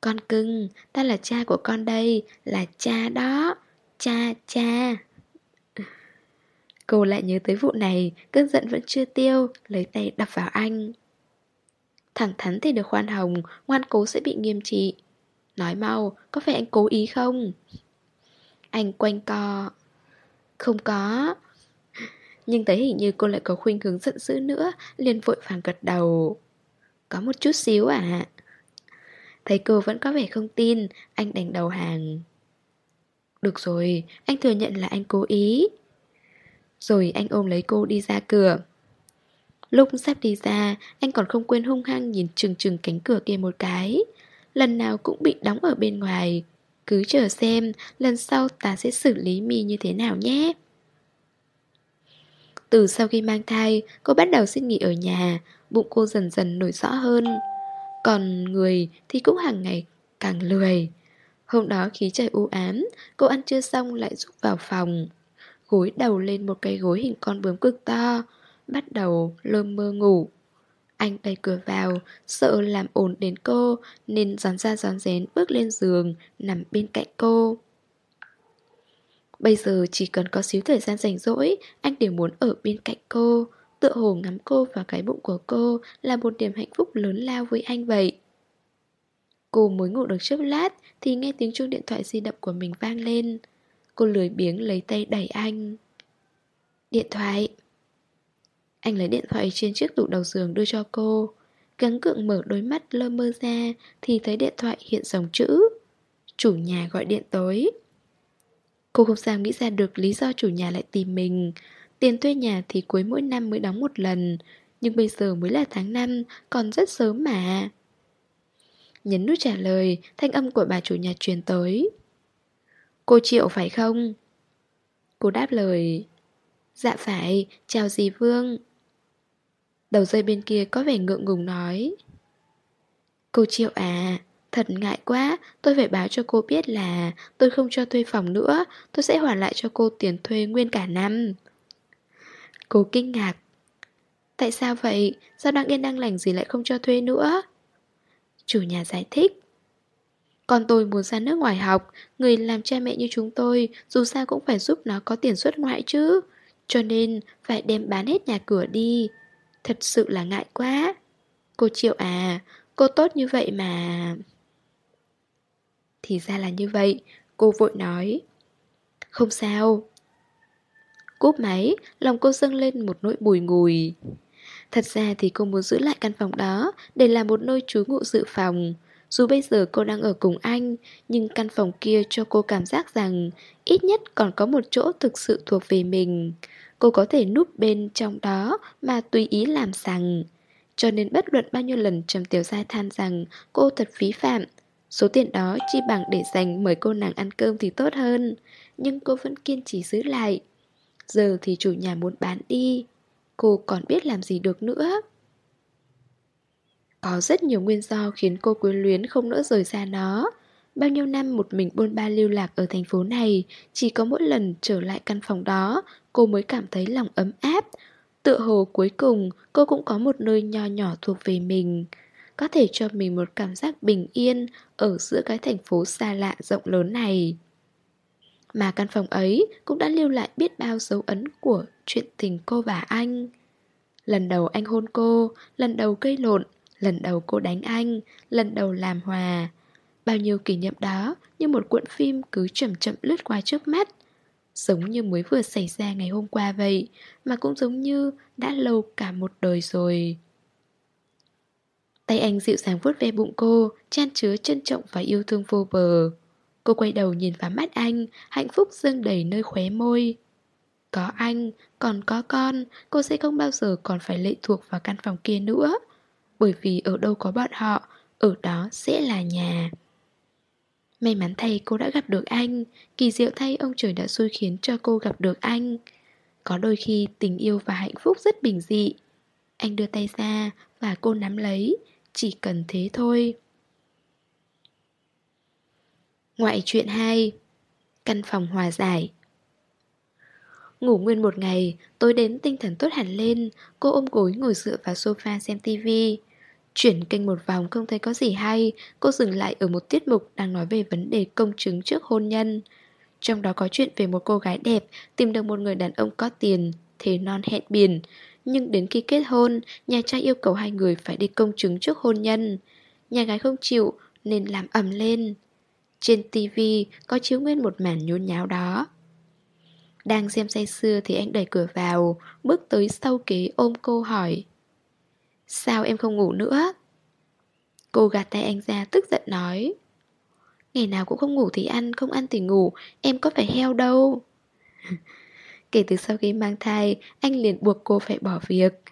Con cưng, ta là cha của con đây, là cha đó, cha, cha. Cô lại nhớ tới vụ này, cơn giận vẫn chưa tiêu, lấy tay đập vào anh. Thẳng thắn thì được khoan hồng Ngoan cố sẽ bị nghiêm trị Nói mau, có phải anh cố ý không? Anh quanh co không có. Nhưng thấy hình như cô lại có khuynh hướng giận dữ nữa liền vội vàng gật đầu. Có một chút xíu à Thấy cô vẫn có vẻ không tin Anh đành đầu hàng. Được rồi, anh thừa nhận là anh cố ý. Rồi anh ôm lấy cô đi ra cửa. Lúc sắp đi ra Anh còn không quên hung hăng nhìn chừng chừng cánh cửa kia một cái. Lần nào cũng bị đóng ở bên ngoài. Cứ chờ xem, Lần sau ta sẽ xử lý mi như thế nào nhé. Từ sau khi mang thai, Cô bắt đầu xin nghỉ ở nhà, Bụng cô dần dần nổi rõ hơn. Còn người thì cũng hàng ngày càng lười. Hôm đó khí trời u ám, Cô ăn chưa xong lại rút vào phòng, Gối đầu lên một cái gối hình con bướm cực to, Bắt đầu lơ mơ ngủ. Anh đẩy cửa vào, Sợ làm ồn đến cô, Nên gión ra gión rén bước lên giường, Nằm bên cạnh cô. Bây giờ chỉ cần có xíu thời gian rảnh rỗi, Anh đều muốn ở bên cạnh cô. Tựa hồ ngắm cô vào cái bụng của cô Là một niềm hạnh phúc lớn lao với anh vậy. Cô mới ngủ được chốc lát Thì nghe tiếng chuông điện thoại di động của mình vang lên. Cô lười biếng lấy tay đẩy anh. Điện thoại. Anh lấy điện thoại trên chiếc tủ đầu giường đưa cho cô. Gắng cượng mở đôi mắt lơ mơ ra Thì thấy điện thoại hiện dòng chữ Chủ nhà gọi điện tới. Cô không sao nghĩ ra được lý do chủ nhà lại tìm mình. Tiền thuê nhà thì cuối mỗi năm mới đóng một lần Nhưng bây giờ mới là tháng 5 Còn rất sớm mà. Nhấn nút trả lời Thanh âm của bà chủ nhà truyền tới. Cô Triệu phải không? Cô đáp lời Dạ phải, chào dì Vương. Đầu dây bên kia có vẻ ngượng ngùng nói. Cô Triệu à, thật ngại quá Tôi phải báo cho cô biết là tôi không cho thuê phòng nữa Tôi sẽ hoàn lại cho cô tiền thuê nguyên cả năm. Cô kinh ngạc. Tại sao vậy? Sao đang yên đang lành gì lại không cho thuê nữa? Chủ nhà giải thích. Con tôi muốn ra nước ngoài học Người làm cha mẹ như chúng tôi Dù sao cũng phải giúp nó có tiền xuất ngoại chứ. Cho nên phải đem bán hết nhà cửa đi. Thật sự là ngại quá. Cô Triệu à Cô tốt như vậy mà. Thì ra là như vậy, Cô vội nói. Không sao. Cúp máy, Lòng cô dâng lên một nỗi bùi ngùi. Thật ra thì cô muốn giữ lại căn phòng đó Để làm một nơi trú ngụ dự phòng. Dù bây giờ cô đang ở cùng anh, Nhưng căn phòng kia cho cô cảm giác rằng Ít nhất còn có một chỗ thực sự thuộc về mình. Cô có thể núp bên trong đó Mà tùy ý làm rằng. Cho nên bất luận bao nhiêu lần Trầm Tiểu Giai than rằng Cô thật phí phạm, Số tiền đó chi bằng để dành mời cô nàng ăn cơm thì tốt hơn. Nhưng cô vẫn kiên trì giữ lại. Giờ thì chủ nhà muốn bán đi, Cô còn biết làm gì được nữa. Có rất nhiều nguyên do khiến cô quyến luyến không nỡ rời xa nó. Bao nhiêu năm một mình bôn ba lưu lạc ở thành phố này Chỉ có mỗi lần trở lại căn phòng đó Cô mới cảm thấy lòng ấm áp. Tựa hồ cuối cùng cô cũng có một nơi nho nhỏ thuộc về mình. Có thể cho mình một cảm giác bình yên Ở giữa cái thành phố xa lạ rộng lớn này. Mà căn phòng ấy cũng đã lưu lại biết bao dấu ấn của chuyện tình cô và anh. Lần đầu anh hôn cô, lần đầu gây lộn, lần đầu cô đánh anh, lần đầu làm hòa. Bao nhiêu kỷ niệm đó như một cuộn phim cứ chậm chậm lướt qua trước mắt. Giống như mới vừa xảy ra ngày hôm qua vậy Mà cũng giống như đã lâu cả một đời rồi. Tay anh dịu dàng vuốt ve bụng cô Chan chứa trân trọng và yêu thương vô bờ. Cô quay đầu nhìn vào mắt anh Hạnh phúc dâng đầy nơi khóe môi. Có anh, còn có con Cô sẽ không bao giờ còn phải lệ thuộc vào căn phòng kia nữa. Bởi vì ở đâu có bọn họ Ở đó sẽ là nhà. May mắn thay cô đã gặp được anh. Kỳ diệu thay ông trời đã xui khiến cho cô gặp được anh. Có đôi khi tình yêu và hạnh phúc rất bình dị. Anh đưa tay ra và cô nắm lấy. Chỉ cần thế thôi. Ngoại chuyện 2 Căn phòng hòa giải. Ngủ nguyên một ngày, tối đến tinh thần tốt hẳn lên. Cô ôm gối ngồi dựa vào sofa xem tivi Chuyển kênh một vòng không thấy có gì hay Cô dừng lại ở một tiết mục đang nói về vấn đề công chứng trước hôn nhân Trong đó có chuyện về một cô gái đẹp Tìm được một người đàn ông có tiền Thế non hẹn biển Nhưng đến khi kết hôn, nhà trai yêu cầu hai người phải đi công chứng trước hôn nhân. Nhà gái không chịu nên làm ầm lên. Trên tivi có chiếu nguyên một màn nhốn nháo đó. Đang xem say sưa thì anh đẩy cửa vào, bước tới sau kế ôm cô hỏi. Sao em không ngủ nữa? Cô gạt tay anh ra tức giận nói. Ngày nào cũng không ngủ thì ăn, không ăn thì ngủ, em có phải heo đâu. [LAUGHS] Kể từ sau khi mang thai, anh liền buộc cô phải bỏ việc.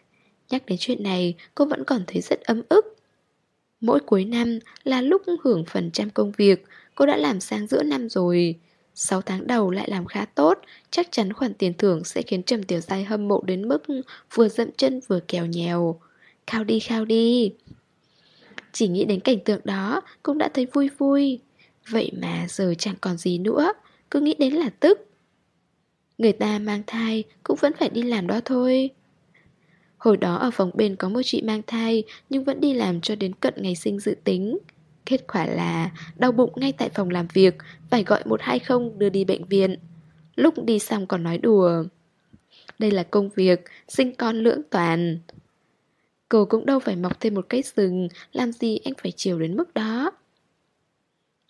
Nhắc đến chuyện này, cô vẫn còn thấy rất ấm ức. Mỗi cuối năm là lúc hưởng phần trăm công việc, cô đã làm sang giữa năm rồi. 6 tháng đầu lại làm khá tốt, chắc chắn khoản tiền thưởng sẽ khiến Trầm Tiểu Giai hâm mộ đến mức vừa dậm chân vừa kèo nhèo. Khao đi khao đi. Chỉ nghĩ đến cảnh tượng đó cũng đã thấy vui vui. Vậy mà giờ chẳng còn gì nữa, cứ nghĩ đến là tức. Người ta mang thai cũng vẫn phải đi làm đó thôi. Hồi đó ở phòng bên có một chị mang thai nhưng vẫn đi làm cho đến cận ngày sinh dự tính. Kết quả là đau bụng ngay tại phòng làm việc, phải gọi 120 đưa đi bệnh viện. Lúc đi xong còn nói đùa. Đây là công việc, sinh con lưỡng toàn cầu cũng đâu phải mọc thêm một cái sừng, làm gì anh phải chiều đến mức đó.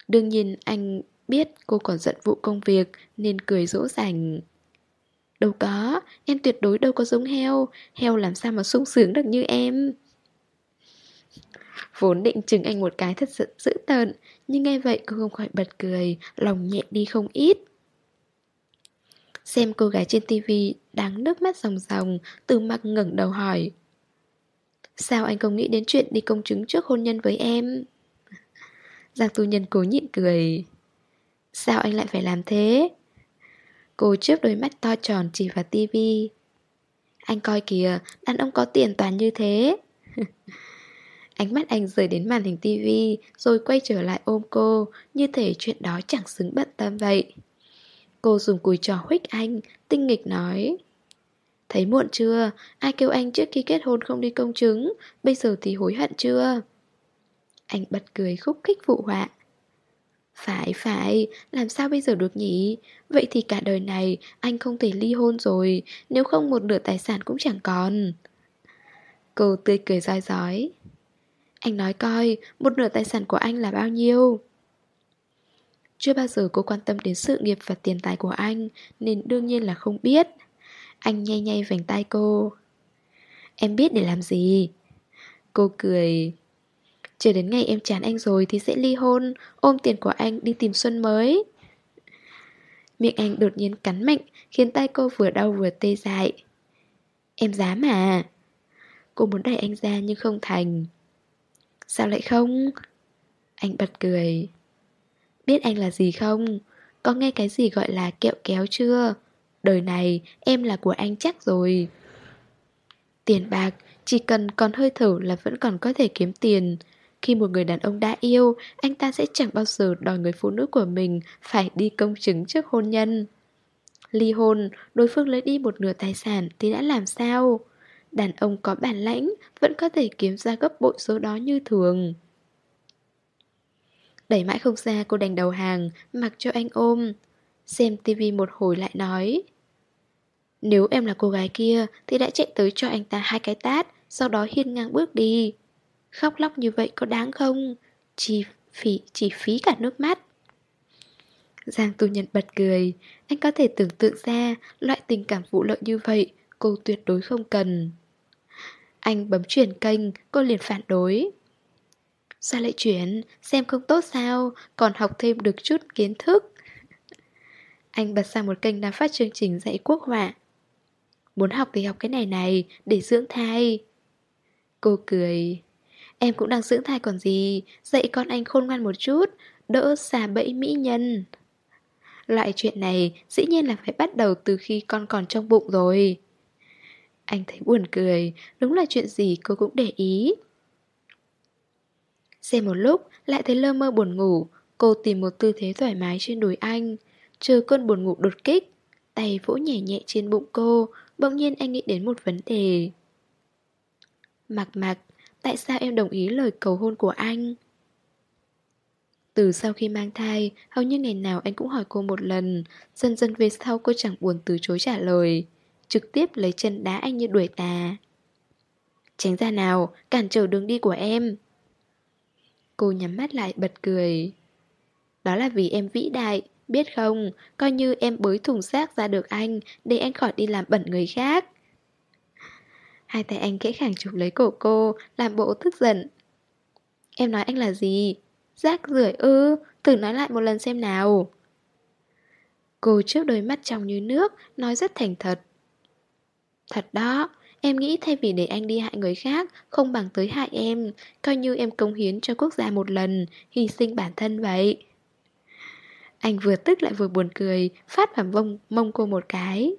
Đương nhiên anh biết cô còn giận vụ công việc nên cười dỗ dành. Đâu có, em tuyệt đối đâu có giống heo, heo làm sao mà sung sướng được như em. Vốn định chừng anh một cái thật sự dữ tợn Nhưng ngay vậy cô không khỏi bật cười Lòng nhẹ đi không ít Xem cô gái trên tivi Đáng nước mắt ròng ròng Từ mặt ngẩng đầu hỏi Sao anh không nghĩ đến chuyện đi công chứng trước hôn nhân với em? Giang tu nhân cố nhịn cười. Sao anh lại phải làm thế? Cô chớp đôi mắt to tròn chỉ vào tivi. Anh coi kìa, Đàn ông có tiền toàn như thế. [LAUGHS] Ánh mắt anh rời đến màn hình tivi, Rồi quay trở lại ôm cô, Như thể chuyện đó chẳng xứng bận tâm vậy. Cô dùng cùi trò huých anh, Tinh nghịch nói. Thấy muộn chưa? Ai kêu anh trước khi kết hôn không đi công chứng? Bây giờ thì hối hận chưa? Anh bật cười khúc khích phụ họa. Phải phải Làm sao bây giờ được nhỉ? Vậy thì cả đời này Anh không thể ly hôn rồi Nếu không một nửa tài sản cũng chẳng còn. Cô tươi cười roi rói. Anh nói coi, một nửa tài sản của anh là bao nhiêu? Chưa bao giờ cô quan tâm đến sự nghiệp và tiền tài của anh, nên đương nhiên là không biết. Anh nhay nhay vành tay cô. Em biết để làm gì? Cô cười. Chờ đến ngày em chán anh rồi thì sẽ ly hôn, ôm tiền của anh đi tìm xuân mới. Miệng anh đột nhiên cắn mạnh, khiến tay cô vừa đau vừa tê dại. Em dám à? Cô muốn đẩy anh ra nhưng không thành. Sao lại không? Anh bật cười Biết anh là gì không? Có nghe cái gì gọi là kẹo kéo chưa? Đời này, em là của anh chắc rồi. Tiền bạc, Chỉ cần còn hơi thở là vẫn còn có thể kiếm tiền. Khi một người đàn ông đã yêu, Anh ta sẽ chẳng bao giờ đòi người phụ nữ của mình Phải đi công chứng trước hôn nhân. Ly hôn, Đối phương lấy đi một nửa tài sản Thì đã làm sao? Đàn ông có bản lãnh, Vẫn có thể kiếm ra gấp bội số đó như thường. Đẩy mãi không ra, cô đành đầu hàng, Mặc cho anh ôm. Xem tivi một hồi lại nói Nếu em là cô gái kia Thì đã chạy tới cho anh ta hai cái tát Sau đó hiên ngang bước đi Khóc lóc như vậy có đáng không Chỉ phí, chỉ phí cả nước mắt Giang tu nhân bật cười Anh có thể tưởng tượng ra Loại tình cảm vụ lợi như vậy Cô tuyệt đối không cần anh bấm chuyển kênh, cô liền phản đối. Sao lại chuyển? Xem không tốt sao? Còn học thêm được chút kiến thức. Anh bật sang một kênh đang phát chương trình dạy quốc họa. Muốn học thì học cái này này, để dưỡng thai. Cô cười. Em cũng đang dưỡng thai còn gì, dạy con anh khôn ngoan một chút, đỡ xà bẫy mỹ nhân. Loại chuyện này dĩ nhiên là phải bắt đầu từ khi con còn trong bụng rồi. Anh thấy buồn cười, đúng là chuyện gì cô cũng để ý. Xem một lúc, lại thấy lơ mơ buồn ngủ, cô tìm một tư thế thoải mái trên đùi anh. Chờ cơn buồn ngủ đột kích, tay vỗ nhẹ nhẹ trên bụng cô, bỗng nhiên anh nghĩ đến một vấn đề. Mặc mặc, tại sao em đồng ý lời cầu hôn của anh? Từ sau khi mang thai, hầu như ngày nào anh cũng hỏi cô một lần, dần dần về sau cô chẳng buồn từ chối trả lời. trực tiếp lấy chân đá anh như đuổi tà. Tránh ra nào, cản trở đường đi của em. Cô nhắm mắt lại bật cười. Đó là vì em vĩ đại, biết không, coi như em bới thùng rác ra được anh, để anh khỏi đi làm bẩn người khác. Hai tay anh kẽ khàng chụp lấy cổ cô, làm bộ tức giận. Em nói anh là gì? Rác rưởi ư, thử nói lại một lần xem nào. Cô trước đôi mắt trong như nước, nói rất thành thật. Thật đó, em nghĩ thay vì để anh đi hại người khác, không bằng tới hại em, coi như em công hiến cho quốc gia một lần, hy sinh bản thân vậy. Anh vừa tức lại vừa buồn cười, phát vào mông, mông cô một cái.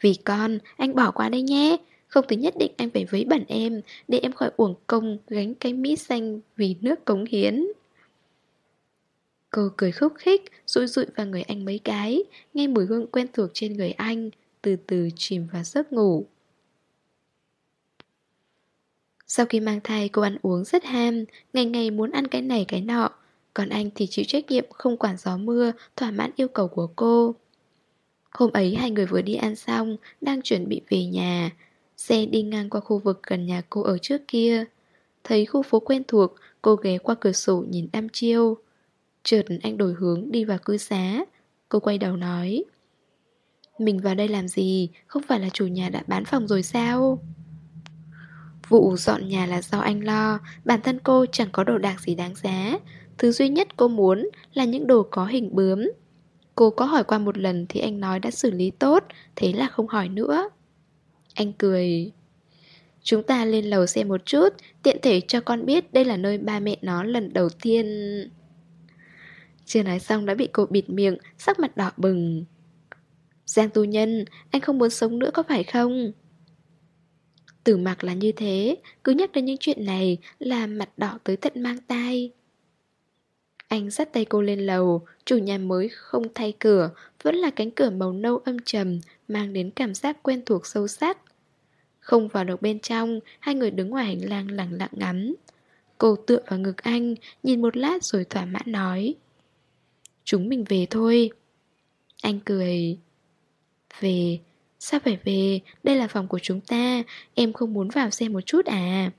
Vì con, anh bỏ qua đây nhé, không thì nhất định anh phải vấy bẩn em Để em khỏi uổng công gánh cái mỹ xanh Vì nước cống hiến. Cô cười khúc khích Rụi rụi vào người anh mấy cái. Nghe mùi hương quen thuộc trên người anh Từ từ chìm vào giấc ngủ. Sau khi mang thai cô ăn uống rất ham. Ngày ngày muốn ăn cái này cái nọ. Còn anh thì chịu trách nhiệm không quản gió mưa, Thỏa mãn yêu cầu của cô. Hôm ấy hai người vừa đi ăn xong, Đang chuẩn bị về nhà. Xe đi ngang qua khu vực gần nhà cô ở trước kia. Thấy khu phố quen thuộc, Cô ghé qua cửa sổ nhìn đăm chiêu. Chợt anh đổi hướng đi vào cư xá. Cô quay đầu nói, Mình vào đây làm gì? Không phải là chủ nhà đã bán phòng rồi sao? Vụ dọn nhà là do anh lo. Bản thân cô chẳng có đồ đạc gì đáng giá. Thứ duy nhất cô muốn là những đồ có hình bướm. Cô có hỏi qua một lần thì anh nói đã xử lý tốt, Thế là không hỏi nữa. Anh cười. Chúng ta lên lầu xem một chút, Tiện thể cho con biết đây là nơi ba mẹ nó lần đầu tiên. Chưa nói xong đã bị cô bịt miệng, Sắc mặt đỏ bừng. Giang tu nhân, Anh không muốn sống nữa có phải không? Tử mặc là như thế, Cứ nhắc đến những chuyện này Là mặt đỏ tới tận mang tai. Anh dắt tay cô lên lầu Chủ nhà mới không thay cửa Vẫn là cánh cửa màu nâu âm trầm Mang đến cảm giác quen thuộc sâu sắc không vào được bên trong, hai người đứng ngoài hành lang lặng lặng ngắm. Cô tựa vào ngực anh, nhìn một lát rồi thỏa mãn nói. Chúng mình về thôi. Anh cười. Về? Sao phải về? Đây là phòng của chúng ta, em không muốn vào xem một chút à?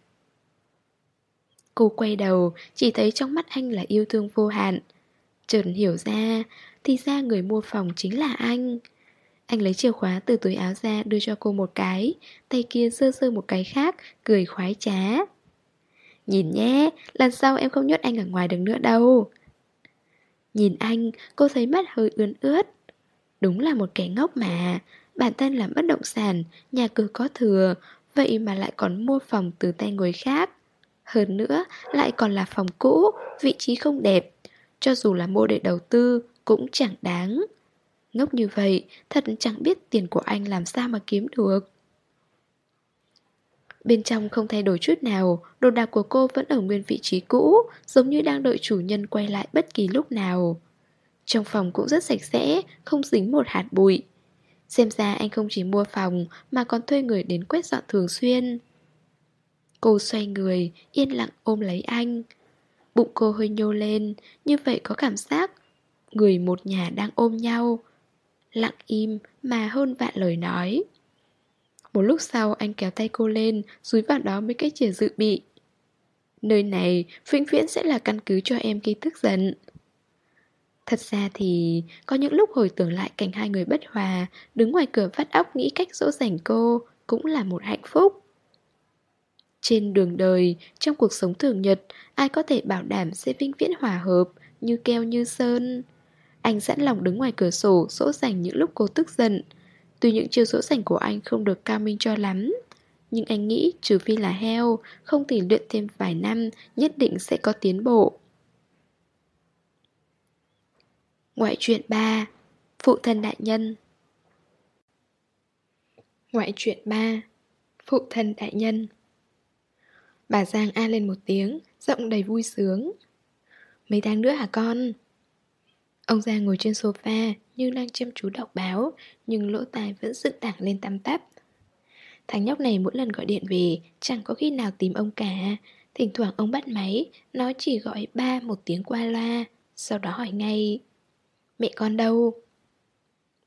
Cô quay đầu, chỉ thấy trong mắt anh là yêu thương vô hạn. trần hiểu ra, thì ra người mua phòng chính là anh. Anh lấy chìa khóa từ túi áo ra đưa cho cô một cái Tay kia sơ sơ một cái khác Cười khoái trá. Nhìn nhé, lần sau em không nhốt anh ở ngoài được nữa đâu. Nhìn anh, cô thấy mắt hơi ướn ướt. Đúng là một kẻ ngốc mà. Bản thân làm bất động sản, nhà cửa có thừa Vậy mà lại còn mua phòng từ tay người khác. Hơn nữa, lại còn là phòng cũ, vị trí không đẹp Cho dù là mua để đầu tư, cũng chẳng đáng Ngốc như vậy, thật chẳng biết tiền của anh làm sao mà kiếm được. Bên trong không thay đổi chút nào, đồ đạc của cô vẫn ở nguyên vị trí cũ, giống như đang đợi chủ nhân quay lại bất kỳ lúc nào. Trong phòng cũng rất sạch sẽ, không dính một hạt bụi. Xem ra anh không chỉ mua phòng mà còn thuê người đến quét dọn thường xuyên. Cô xoay người, yên lặng ôm lấy anh. Bụng cô hơi nhô lên, như vậy có cảm giác người một nhà đang ôm nhau, lặng im mà hơn vạn lời nói. Một lúc sau anh kéo tay cô lên, dúi vào đó mấy cái chìa dự bị. Nơi này vĩnh viễn sẽ là căn cứ cho em khi tức giận. Thật ra thì có những lúc hồi tưởng lại cảnh hai người bất hòa, đứng ngoài cửa vắt óc nghĩ cách dỗ dành cô, cũng là một hạnh phúc. Trên đường đời, trong cuộc sống thường nhật, ai có thể bảo đảm sẽ vĩnh viễn hòa hợp, như keo như sơn. Anh sẵn lòng đứng ngoài cửa sổ dỗ dành những lúc cô tức giận. Tuy những chiêu dỗ dành của anh không được cao minh cho lắm Nhưng anh nghĩ trừ phi là heo Không thì luyện thêm vài năm Nhất định sẽ có tiến bộ. Ngoại truyện 3 Phụ thân đại nhân. Ngoại truyện 3 Phụ thân đại nhân. Bà Giang a lên một tiếng Giọng đầy vui sướng Mấy tháng nữa hả con? Ông giang ngồi trên sofa như đang chăm chú đọc báo Nhưng lỗ tai vẫn dựng thẳng lên tăm tắp Thằng nhóc này mỗi lần gọi điện về Chẳng có khi nào tìm ông cả Thỉnh thoảng ông bắt máy Nó chỉ gọi ba một tiếng qua loa Sau đó hỏi ngay Mẹ con đâu?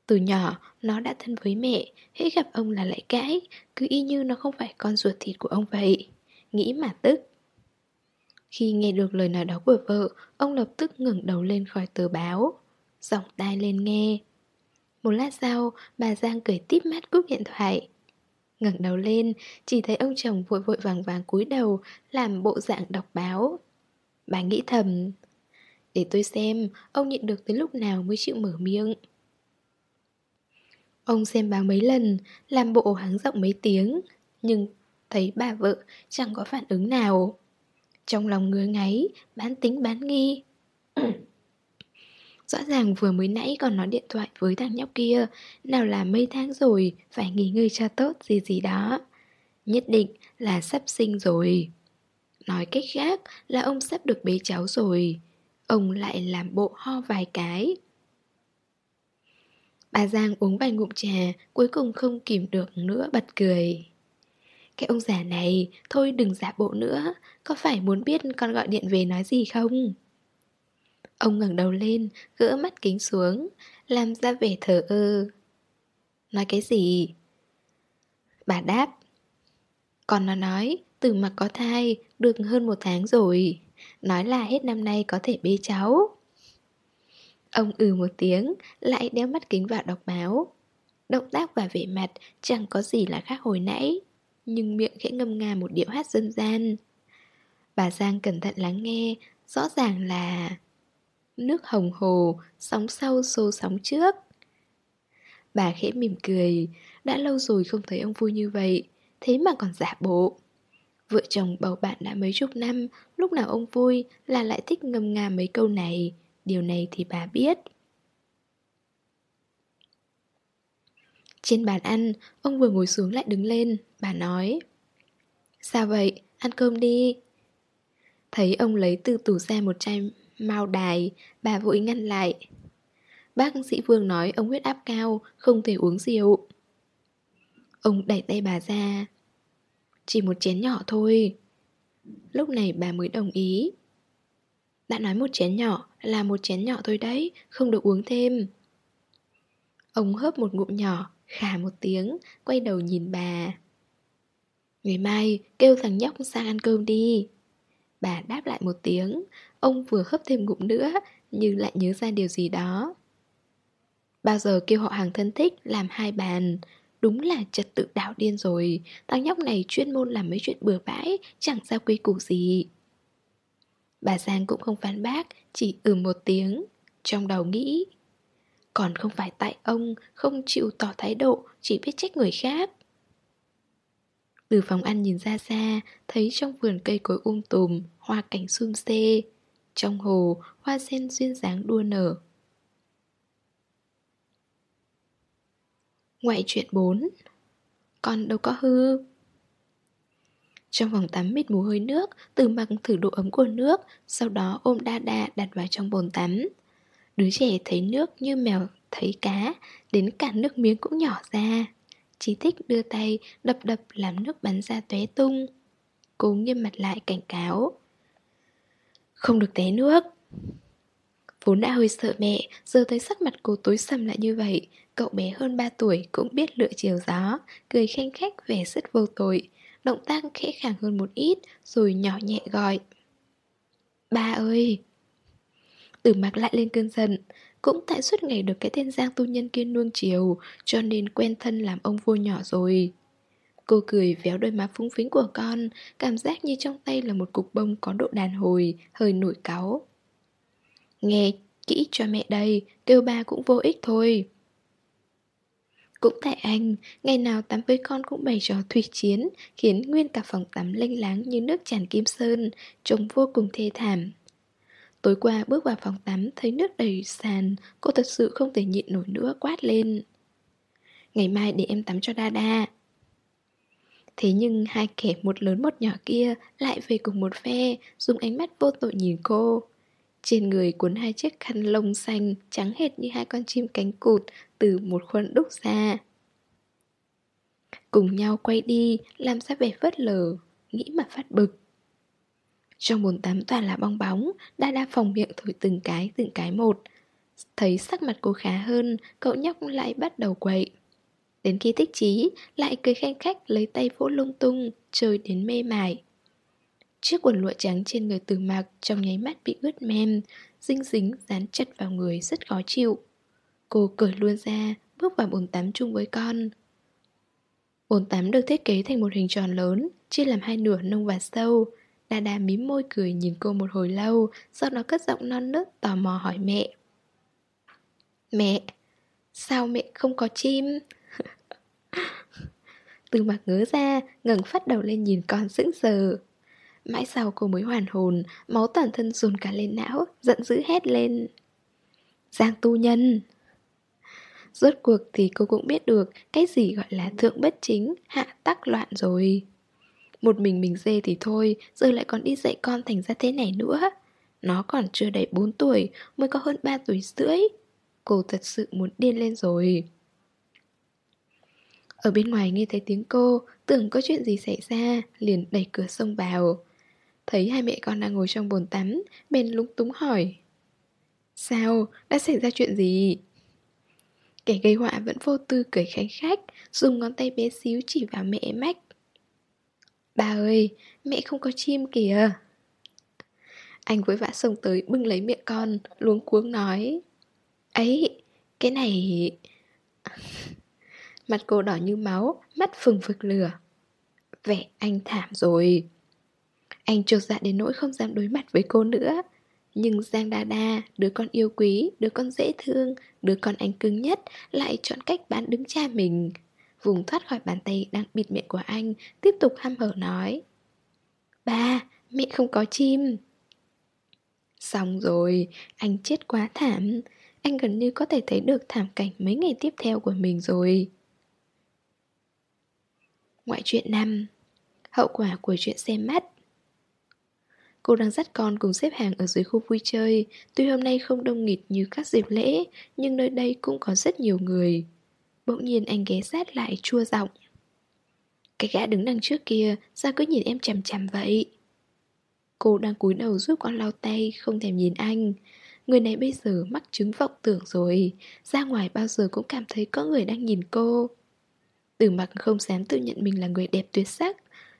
Từ nhỏ, nó đã thân với mẹ, hễ gặp ông là lại cãi, cứ y như nó không phải con ruột thịt của ông vậy. Nghĩ mà tức. Khi nghe được lời nói đó của vợ, ông lập tức ngẩng đầu lên khỏi tờ báo. Giọng tai lên nghe. Một lát sau, bà Giang cười tít mắt cúp điện thoại. ngẩng đầu lên, chỉ thấy ông chồng vội vội vàng vàng cúi đầu, làm bộ dạng đọc báo. Bà nghĩ thầm, để tôi xem ông nhịn được tới lúc nào mới chịu mở miệng. Ông xem báo mấy lần, làm bộ hắng giọng mấy tiếng, nhưng thấy bà vợ chẳng có phản ứng nào. Trong lòng ngứa ngáy, bán tính bán nghi. [CLEARS THROAT] Rõ ràng vừa mới nãy còn nói điện thoại với thằng nhóc kia Nào là mấy tháng rồi Phải nghỉ ngơi cho tốt gì gì đó. Nhất định là sắp sinh rồi. Nói cách khác là ông sắp được bế cháu rồi. Ông lại làm bộ ho vài cái. Bà Giang uống vài ngụm trà Cuối cùng không kìm được nữa bật cười. Cái ông già này Thôi đừng giả bộ nữa Có phải muốn biết con gọi điện về nói gì không? Ông ngẩng đầu lên, gỡ mắt kính xuống, làm ra vẻ thờ ơ. Nói cái gì? Bà đáp. Còn nó nói, từ mặt có thai, được hơn một tháng rồi. Nói là hết năm nay có thể bế cháu. Ông ừ một tiếng, lại đeo mắt kính vào đọc báo. Động tác và vẻ mặt chẳng có gì là khác hồi nãy, nhưng miệng khẽ ngâm nga một điệu hát dân gian. Bà Giang cẩn thận lắng nghe, rõ ràng là nước hồng hồ, sóng sau xô sóng trước. Bà khẽ mỉm cười, đã lâu rồi không thấy ông vui như vậy, thế mà còn giả bộ. Vợ chồng bầu bạn đã mấy chục năm, lúc nào ông vui là lại thích ngâm nga mấy câu này, điều này thì bà biết. Trên bàn ăn, ông vừa ngồi xuống lại đứng lên, bà nói Sao vậy, ăn cơm đi Thấy ông lấy từ tủ ra một chai mao đài, bà vội ngăn lại. Bác sĩ Vương nói ông huyết áp cao, không thể uống rượu. Ông đẩy tay bà ra. Chỉ một chén nhỏ thôi. Lúc này bà mới đồng ý. Đã nói một chén nhỏ là một chén nhỏ thôi đấy, không được uống thêm. Ông hớp một ngụm nhỏ, khà một tiếng, quay đầu nhìn bà. Ngày mai, kêu thằng nhóc sang ăn cơm đi. Bà đáp lại một tiếng, ông vừa hấp thêm ngụm nữa, nhưng lại nhớ ra điều gì đó. Bao giờ kêu họ hàng thân thích làm hai bàn, đúng là trật tự đạo điên rồi, thằng nhóc này chuyên môn làm mấy chuyện bừa bãi, chẳng ra quy củ gì. Bà Giang cũng không phản bác, chỉ ừ một tiếng, trong đầu nghĩ. Còn không phải tại ông không chịu tỏ thái độ, chỉ biết trách người khác. Từ phòng ăn nhìn ra xa, thấy trong vườn cây cối um tùm, hoa cảnh sum xê. Trong hồ, hoa sen duyên dáng đua nở. Ngoại truyện 4 Con đâu có hư Trong vòng tắm mịt mù hơi nước Từ mặc thử độ ấm của nước Sau đó ôm đa đa đặt vào trong bồn tắm Đứa trẻ thấy nước như mèo thấy cá, Đến cả nước miếng cũng nhỏ ra. Chỉ thích đưa tay đập đập làm nước bắn ra tóe tung. Cô nghiêm mặt lại cảnh cáo. Không được té nước. Vốn đã hơi sợ mẹ, Giờ thấy sắc mặt cô tối sầm lại như vậy. Cậu bé hơn 3 tuổi cũng biết lựa chiều gió, Cười khanh khách vẻ rất vô tội. Động tác khẽ khàng hơn một ít, Rồi nhỏ nhẹ gọi. Ba ơi! Tử mặc lại lên cơn giận cũng tại suốt ngày được cái tên Giang tu nhân kia nuông chiều, Cho nên quen thân làm ông vua nhỏ rồi. Cô cười véo đôi má phúng phính của con, Cảm giác như trong tay là một cục bông có độ đàn hồi, Hơi nổi cáu. Nghe kỹ cho mẹ đây, Kêu ba cũng vô ích thôi. Cũng tại anh, Ngày nào tắm với con cũng bày trò thủy chiến, Khiến nguyên cả phòng tắm lênh láng như nước tràn kim sơn, Trông vô cùng thê thảm. Tối qua bước vào phòng tắm thấy nước đầy sàn, cô thật sự không thể nhịn nổi nữa quát lên. Ngày mai để em tắm cho đa đa. Thế nhưng hai kẻ một lớn một nhỏ kia lại về cùng một phe, dùng ánh mắt vô tội nhìn cô. Trên người cuốn hai chiếc khăn lông xanh trắng hệt như hai con chim cánh cụt từ một khuôn đúc ra. Cùng nhau quay đi, làm ra vẻ phớt lờ, nghĩ mà phát bực. Trong bồn tắm toàn là bong bóng Đa đa phòng miệng thổi từng cái từng cái một Thấy sắc mặt cô khá hơn, cậu nhóc lại bắt đầu quậy. Đến khi thích chí, lại cười khen khách lấy tay vỗ lung tung, chơi đến mê mải. Chiếc quần lụa trắng trên người từ mặc trong nháy mắt bị ướt mềm, dinh dính dán chặt vào người rất khó chịu. Cô cởi luôn ra, bước vào bồn tắm chung với con. Bồn tắm được thiết kế thành một hình tròn lớn, chia làm hai nửa nông và sâu. Đà đà mím môi cười nhìn cô một hồi lâu, sau đó cất giọng non nớt tò mò hỏi mẹ. Mẹ, sao mẹ không có chim? [LAUGHS] Từ mặt ngớ ra, ngẩng phát đầu lên nhìn con sững sờ. Mãi sau cô mới hoàn hồn, máu toàn thân dồn cả lên não, giận dữ hét lên. Giang tu nhân! Rốt cuộc thì cô cũng biết được cái gì gọi là thượng bất chính, hạ tắc loạn rồi. Một mình mình dê thì thôi, giờ lại còn đi dạy con thành ra thế này nữa. Nó còn chưa đầy 4 tuổi, mới có hơn 3 tuổi rưỡi. Cô thật sự muốn điên lên rồi. Ở bên ngoài nghe thấy tiếng cô, tưởng có chuyện gì xảy ra, liền đẩy cửa xông vào. Thấy hai mẹ con đang ngồi trong bồn tắm, bèn lúng túng hỏi. Sao? Đã xảy ra chuyện gì? Kẻ gây họa vẫn vô tư cười khánh khách, dùng ngón tay bé xíu chỉ vào mẹ mách. Bà ơi, mẹ không có chim kìa. Anh vội vã xông tới bưng lấy miệng con, luống cuống nói. Ấy, cái này... [LAUGHS] Mặt cô đỏ như máu, mắt phừng phực lửa. Vẻ anh thảm rồi. Anh trột dạ đến nỗi không dám đối mặt với cô nữa. Nhưng Giang Đa Đa, đứa con yêu quý, đứa con dễ thương, đứa con anh cứng nhất, lại chọn cách bán đứng cha mình. Vùng thoát khỏi bàn tay đang bịt miệng của anh, tiếp tục hăm hở nói. Ba, mẹ không có chim. Xong rồi, anh chết quá thảm. Anh gần như có thể thấy được thảm cảnh mấy ngày tiếp theo của mình rồi. Ngoại truyện 5 Hậu quả của chuyện xem mắt Cô đang dắt con cùng xếp hàng ở dưới khu vui chơi Tuy hôm nay không đông nghịt như các dịp lễ Nhưng nơi đây cũng có rất nhiều người Bỗng nhiên anh ghé sát lại, chua giọng. Cái gã đứng đằng trước kia, Sao cứ nhìn em chằm chằm vậy? Cô đang cúi đầu giúp con lau tay, Không thèm nhìn anh. Người này bây giờ mắc chứng vọng tưởng rồi. Ra ngoài bao giờ cũng cảm thấy có người đang nhìn cô. Từ mặc không dám tự nhận mình là người đẹp tuyệt sắc,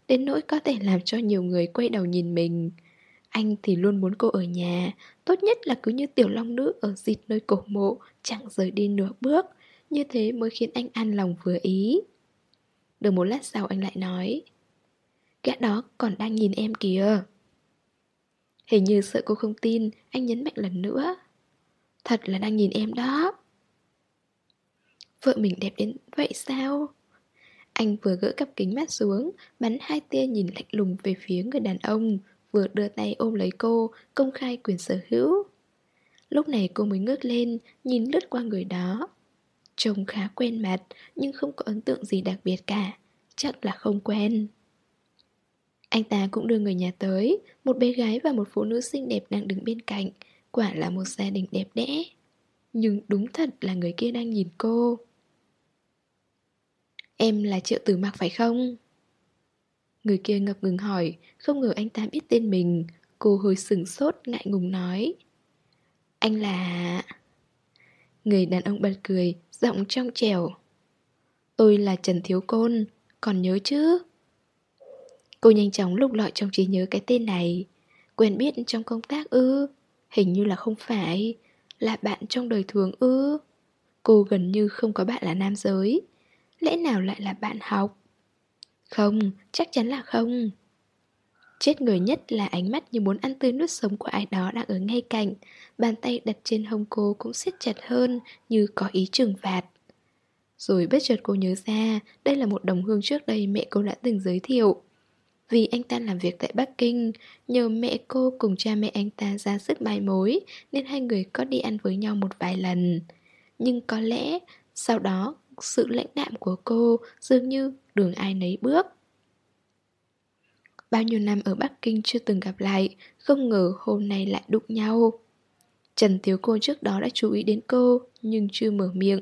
Đến nỗi có thể làm cho nhiều người quay đầu nhìn mình. Anh thì luôn muốn cô ở nhà, Tốt nhất là cứ như tiểu long nữ ở dịt nơi cổ mộ, Chẳng rời đi nửa bước. Như thế mới khiến anh an lòng vừa ý Được một lát sau anh lại nói Gã đó còn đang nhìn em kìa Hình như sợ cô không tin Anh nhấn mạnh lần nữa Thật là đang nhìn em đó Vợ mình đẹp đến vậy sao? Anh vừa gỡ cặp kính mắt xuống, bắn hai tia nhìn lạnh lùng về phía người đàn ông, vừa đưa tay ôm lấy cô, công khai quyền sở hữu. Lúc này cô mới ngước lên, nhìn lướt qua người đó. Trông khá quen mặt, nhưng không có ấn tượng gì đặc biệt cả, chắc là không quen. Anh ta cũng đưa người nhà tới, một bé gái và một phụ nữ xinh đẹp đang đứng bên cạnh, quả là một gia đình đẹp đẽ. Nhưng đúng thật là người kia đang nhìn cô. Em là triệu tử mặc phải không? Người kia ngập ngừng hỏi, không ngờ anh ta biết tên mình. Cô hơi sừng sốt, ngại ngùng nói. Anh là... Người đàn ông bật cười, giọng trong trẻo. Tôi là Trần Thiếu Côn, còn nhớ chứ? Cô nhanh chóng lục lọi trong trí nhớ cái tên này. Quen biết trong công tác ư? Hình như là không phải. Là bạn trong đời thường ư? Cô gần như không có bạn là nam giới. Lẽ nào lại là bạn học? Không, chắc chắn là không. Chết người nhất là ánh mắt như muốn ăn tươi nuốt sống của ai đó đang ở ngay cạnh. Bàn tay đặt trên hông cô cũng siết chặt hơn như có ý trừng phạt. Rồi bất chợt cô nhớ ra đây là một đồng hương trước đây mẹ cô đã từng giới thiệu. Vì anh ta làm việc tại Bắc Kinh, nhờ mẹ cô cùng cha mẹ anh ta ra sức mai mối nên hai người có đi ăn với nhau một vài lần. Nhưng có lẽ sau đó sự lãnh đạm của cô dường như đường ai nấy bước. Bao nhiêu năm ở Bắc Kinh chưa từng gặp lại, không ngờ hôm nay lại đụng nhau. Trần Tiếu Cô trước đó đã chú ý đến cô, nhưng chưa mở miệng.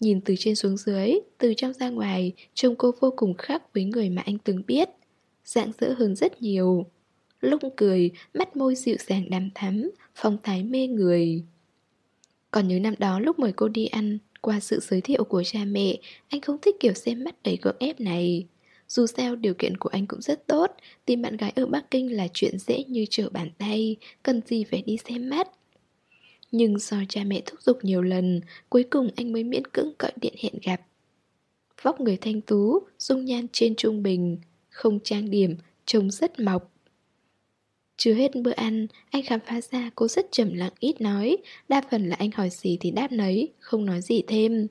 Nhìn từ trên xuống dưới, từ trong ra ngoài, trông cô vô cùng khác với người mà anh từng biết. Dạng dỡ hơn rất nhiều. Lúc cười, mắt môi dịu dàng đàm thắm, phong thái mê người. Còn nhớ năm đó lúc mời cô đi ăn Qua sự giới thiệu của cha mẹ Anh không thích kiểu xem mắt đầy gượng ép này dù sao điều kiện của anh cũng rất tốt. Tìm bạn gái ở Bắc Kinh là chuyện dễ như trở bàn tay. Cần gì phải đi xem mắt. Nhưng do cha mẹ thúc giục nhiều lần Cuối cùng anh mới miễn cưỡng gọi điện hẹn gặp. Vóc người thanh tú, dung nhan trên trung bình Không trang điểm, trông rất mọc chưa hết bữa ăn, anh khám phá ra cô rất trầm lặng ít nói, đa phần là anh hỏi gì thì đáp nấy, không nói gì thêm.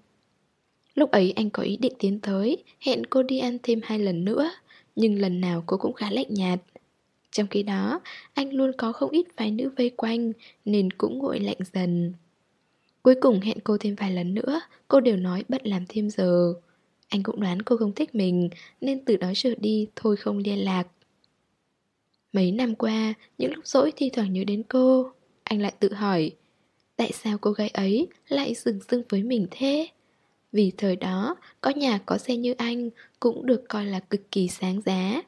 Lúc ấy anh có ý định tiến tới, hẹn cô đi ăn thêm hai lần nữa, nhưng lần nào cô cũng khá lạnh nhạt. Trong khi đó, anh luôn có không ít phái nữ vây quanh, nên cũng nguội lạnh dần. Cuối cùng hẹn cô thêm vài lần nữa, cô đều nói bận làm thêm giờ. Anh cũng đoán cô không thích mình, nên từ đó trở đi thôi không liên lạc. Mấy năm qua, những lúc rỗi thi thoảng nhớ đến cô Anh lại tự hỏi Tại sao cô gái ấy lại dừng dưng với mình thế? Vì thời đó, có nhà có xe như anh cũng được coi là cực kỳ sáng giá.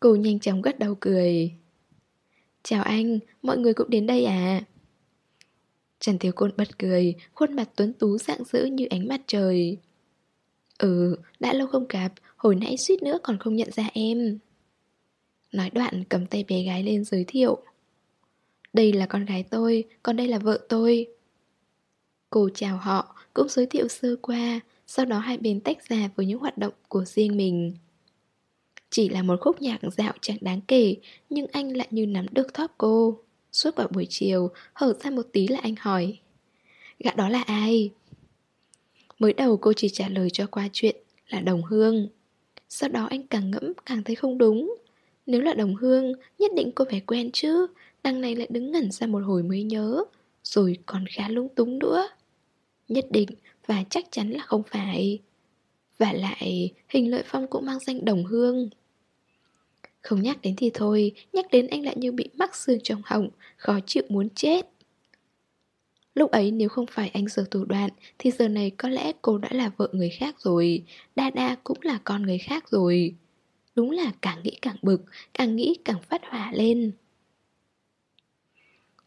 Cô nhanh chóng gật đầu cười. Chào anh, mọi người cũng đến đây à? Trần Thiếu Côn bật cười, khuôn mặt tuấn tú rạng rỡ như ánh mặt trời. Ừ, đã lâu không gặp, hồi nãy suýt nữa còn không nhận ra em. Nói đoạn cầm tay bé gái lên giới thiệu. Đây là con gái tôi, còn đây là vợ tôi. Cô chào họ, cũng giới thiệu sơ qua Sau đó hai bên tách ra với những hoạt động của riêng mình. Chỉ là một khúc nhạc dạo chẳng đáng kể Nhưng anh lại như nắm được thóp cô. Suốt vào buổi chiều, hở ra một tí là anh hỏi Gã đó là ai? Mới đầu cô chỉ trả lời cho qua chuyện là đồng hương. Sau đó anh càng ngẫm càng thấy không đúng. Nếu là đồng hương, nhất định cô phải quen chứ Đằng này lại đứng ngẩn ra một hồi mới nhớ Rồi còn khá lung túng nữa. Nhất định và chắc chắn là không phải Và lại hình lợi phong cũng mang danh đồng hương Không nhắc đến thì thôi Nhắc đến anh lại như bị mắc xương trong họng Khó chịu muốn chết Lúc ấy nếu không phải anh giờ thủ đoạn Thì giờ này có lẽ cô đã là vợ người khác rồi Đa đa cũng là con người khác rồi Đúng là càng nghĩ càng bực, càng nghĩ càng phát hỏa lên.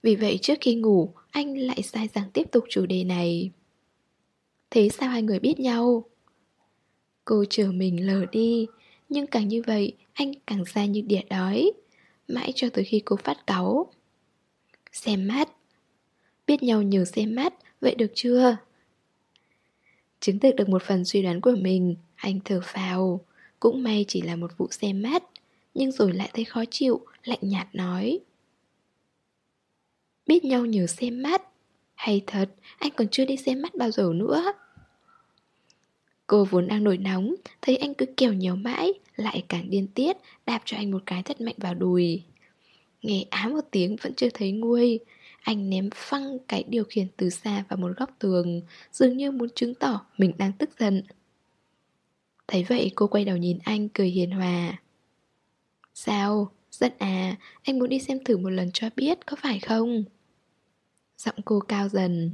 Vì vậy trước khi ngủ, anh lại sai rằng tiếp tục chủ đề này. Thế sao hai người biết nhau? Cô chờ mình lờ đi, nhưng càng như vậy, anh càng ra như đỉa đói. Mãi cho tới khi cô phát cáu. Xem mắt. Biết nhau nhờ xem mắt, vậy được chưa? Chứng thực được một phần suy đoán của mình, anh thở phào. Cũng may chỉ là một vụ xem mắt Nhưng rồi lại thấy khó chịu Lạnh nhạt nói Biết nhau nhờ xem mắt hay thật Anh còn chưa đi xem mắt bao giờ nữa. Cô vốn đang nổi nóng Thấy anh cứ kiểu nhiều mãi Lại càng điên tiết Đạp cho anh một cái thật mạnh vào đùi. Nghe á một tiếng vẫn chưa thấy nguôi Anh ném phăng cái điều khiển từ xa vào một góc tường Dường như muốn chứng tỏ mình đang tức giận. Thấy vậy cô quay đầu nhìn anh cười hiền hòa. Sao? Giận à, anh muốn đi xem thử một lần cho biết, có phải không? Giọng cô cao dần.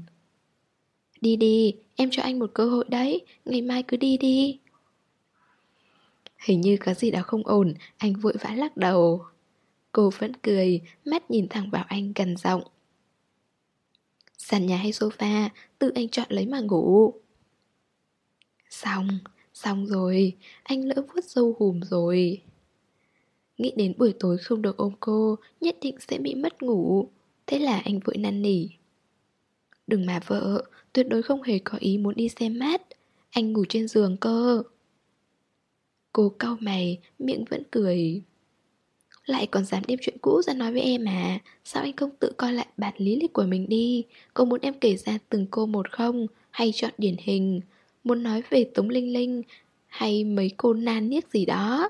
Đi đi, em cho anh một cơ hội đấy, ngày mai cứ đi đi. Hình như có gì đó không ổn, anh vội vã lắc đầu. Cô vẫn cười, mắt nhìn thẳng vào anh gần giọng. Sàn nhà hay sofa, tự anh chọn lấy mà ngủ. Xong, Xong rồi, anh lỡ vuốt dâu hùm rồi. Nghĩ đến buổi tối không được ôm cô Nhất định sẽ bị mất ngủ. Thế là anh vội năn nỉ. Đừng mà vợ, Tuyệt đối không hề có ý muốn đi xem mát. Anh ngủ trên giường cơ. Cô cau mày, Miệng vẫn cười. Lại còn dám đem chuyện cũ ra nói với em à? Sao anh không tự coi lại bản lý lịch của mình đi? Cô muốn em kể ra từng cô một không? Hay chọn điển hình? Muốn nói về Tống Linh Linh? Hay mấy cô nan niếc gì đó?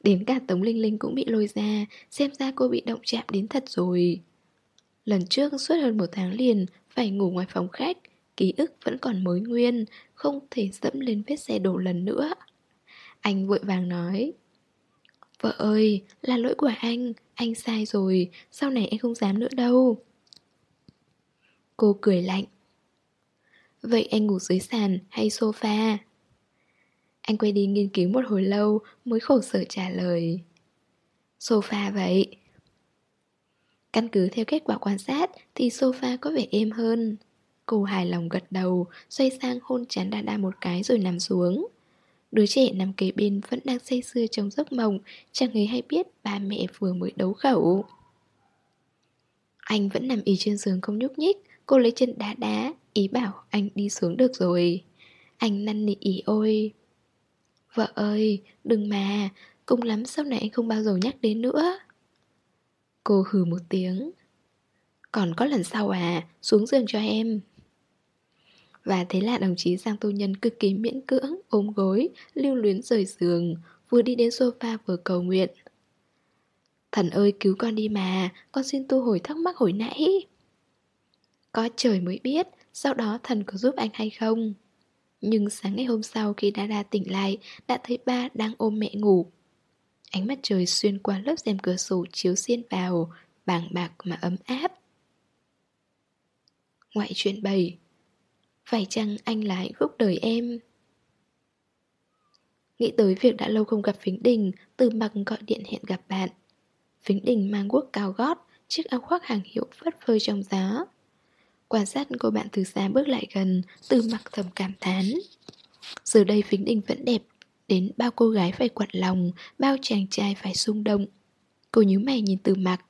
Đến cả Tống Linh Linh cũng bị lôi ra Xem ra cô bị động chạm đến thật rồi. Lần trước suốt hơn một tháng liền Phải ngủ ngoài phòng khách Ký ức vẫn còn mới nguyên Không thể dẫm lên vết xe đổ lần nữa. Anh vội vàng nói Vợ ơi, là lỗi của anh Anh sai rồi Sau này anh không dám nữa đâu. Cô cười lạnh Vậy anh ngủ dưới sàn hay sofa? Anh quay đi nghiên cứu một hồi lâu mới khổ sở trả lời Sofa vậy Căn cứ theo kết quả quan sát thì sofa có vẻ êm hơn. Cô hài lòng gật đầu, xoay sang hôn chán Đa Đa một cái rồi nằm xuống. Đứa trẻ nằm kế bên vẫn đang say sưa trong giấc mộng, chẳng hề hay biết ba mẹ vừa mới đấu khẩu. Anh vẫn nằm y trên giường không nhúc nhích, cô lấy chân đá đá, ý bảo anh đi xuống được rồi. Anh năn nỉ ý ôi. Vợ ơi, đừng mà, cũng lắm sau này anh không bao giờ nhắc đến nữa. Cô hừ một tiếng. Còn có lần sau à, xuống giường cho em. Và thế là đồng chí Giang Tô Nhân cực kỳ miễn cưỡng, ôm gối, lưu luyến rời giường, vừa đi đến sofa vừa cầu nguyện. Thần ơi cứu con đi mà, con xin tu hồi thắc mắc hồi nãy. Có trời mới biết, sau đó thần có giúp anh hay không. Nhưng sáng ngày hôm sau khi Dada tỉnh lại, đã thấy ba đang ôm mẹ ngủ. Ánh mặt trời xuyên qua lớp rèm cửa sổ chiếu xiên vào, bàng bạc mà ấm áp. Ngoại chuyện 7 phải chăng anh là hạnh phúc đời em? Nghĩ tới việc đã lâu không gặp Phính Đình, từ mặc gọi điện hẹn gặp bạn. Phính Đình mang guốc cao gót, chiếc áo khoác hàng hiệu phất phơi trong gió. Quan sát cô bạn từ xa bước lại gần, từ mặc thầm cảm thán. Giờ đây Vĩnh Đình vẫn đẹp, đến bao cô gái phải quặn lòng, bao chàng trai phải xung động. Cô nhíu mày nhìn từ mặc.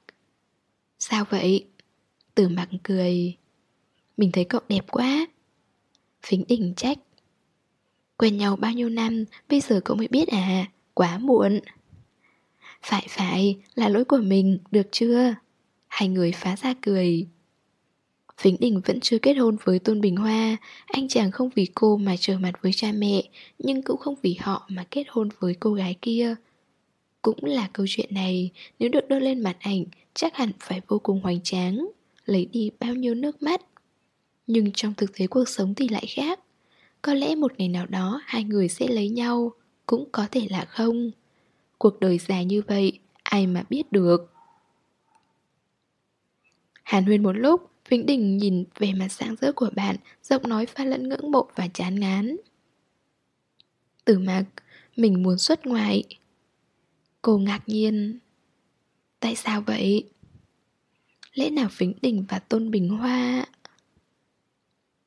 Sao vậy? Từ mặc cười. Mình thấy cậu đẹp quá. Vĩnh đình trách Quen nhau bao nhiêu năm Bây giờ cậu mới biết à Quá muộn Phải phải là lỗi của mình Được chưa Hai người phá ra cười Vĩnh Đình vẫn chưa kết hôn với Tôn Bình Hoa. Anh chàng không vì cô mà trở mặt với cha mẹ, Nhưng cũng không vì họ mà kết hôn với cô gái kia. Cũng là câu chuyện này, Nếu được đưa lên mặt ảnh, Chắc hẳn phải vô cùng hoành tráng, Lấy đi bao nhiêu nước mắt. Nhưng trong thực tế cuộc sống thì lại khác. Có lẽ một ngày nào đó hai người sẽ lấy nhau, Cũng có thể là không. Cuộc đời dài như vậy, Ai mà biết được. Hàn huyên một lúc Vĩnh Đình nhìn về mặt sáng rỡ của bạn Giọng nói pha lẫn ngưỡng mộ và chán ngán. Tử mặc, Mình muốn xuất ngoại. Cô ngạc nhiên. Tại sao vậy? Lẽ nào Vĩnh Đình và Tôn Bình Hoa?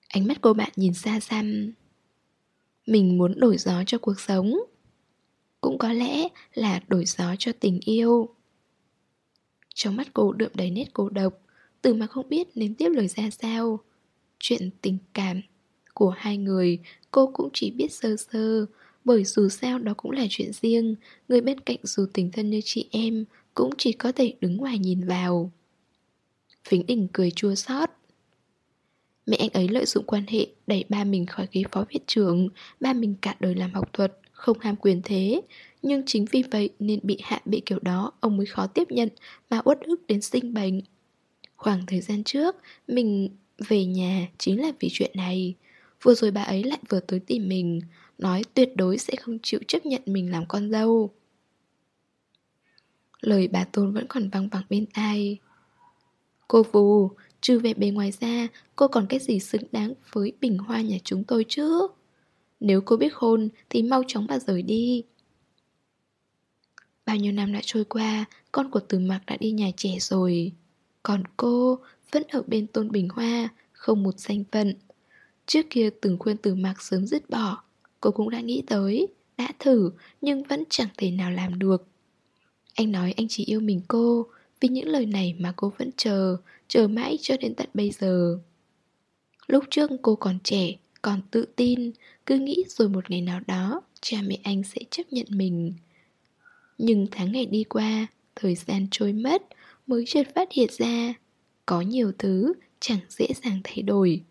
Ánh mắt cô bạn nhìn xa xăm. Mình muốn đổi gió cho cuộc sống. Cũng có lẽ là đổi gió cho tình yêu. Trong mắt cô đượm đầy nét cô độc từ mà không biết nên tiếp lời ra sao. Chuyện tình cảm của hai người cô cũng chỉ biết sơ sơ Bởi dù sao đó cũng là chuyện riêng Người bên cạnh dù tình thân như chị em Cũng chỉ có thể đứng ngoài nhìn vào. Phính đỉnh cười chua xót. Mẹ anh ấy lợi dụng quan hệ đẩy ba mình khỏi ghế phó viện trưởng Ba mình cả đời làm học thuật, không ham quyền thế. Nhưng chính vì vậy nên bị hạ bị kiểu đó Ông mới khó tiếp nhận mà uất ức đến sinh bệnh. Khoảng thời gian trước Mình về nhà chính là vì chuyện này Vừa rồi bà ấy lại vừa tới tìm mình Nói tuyệt đối sẽ không chịu chấp nhận mình làm con dâu Lời bà Tôn vẫn còn văng vẳng bên tai Cô Vù, Trừ vẻ bề ngoài ra, cô còn cái gì xứng đáng với bình hoa nhà chúng tôi chứ? Nếu cô biết hôn thì mau chóng bà rời đi. Bao nhiêu năm đã trôi qua, con của Từ Mặc đã đi nhà trẻ rồi. Còn cô vẫn ở bên Tôn Bình Hoa, không một danh phận. Trước kia từng khuyên Từ Mạc sớm dứt bỏ, cô cũng đã nghĩ tới, đã thử nhưng vẫn chẳng thể nào làm được. Anh nói anh chỉ yêu mình cô, vì những lời này mà cô vẫn chờ Chờ mãi cho đến tận bây giờ Lúc trước cô còn trẻ Còn tự tin Cứ nghĩ rồi một ngày nào đó Cha mẹ anh sẽ chấp nhận mình Nhưng tháng ngày đi qua Thời gian trôi mất Mới chợt phát hiện ra, Có nhiều thứ chẳng dễ dàng thay đổi.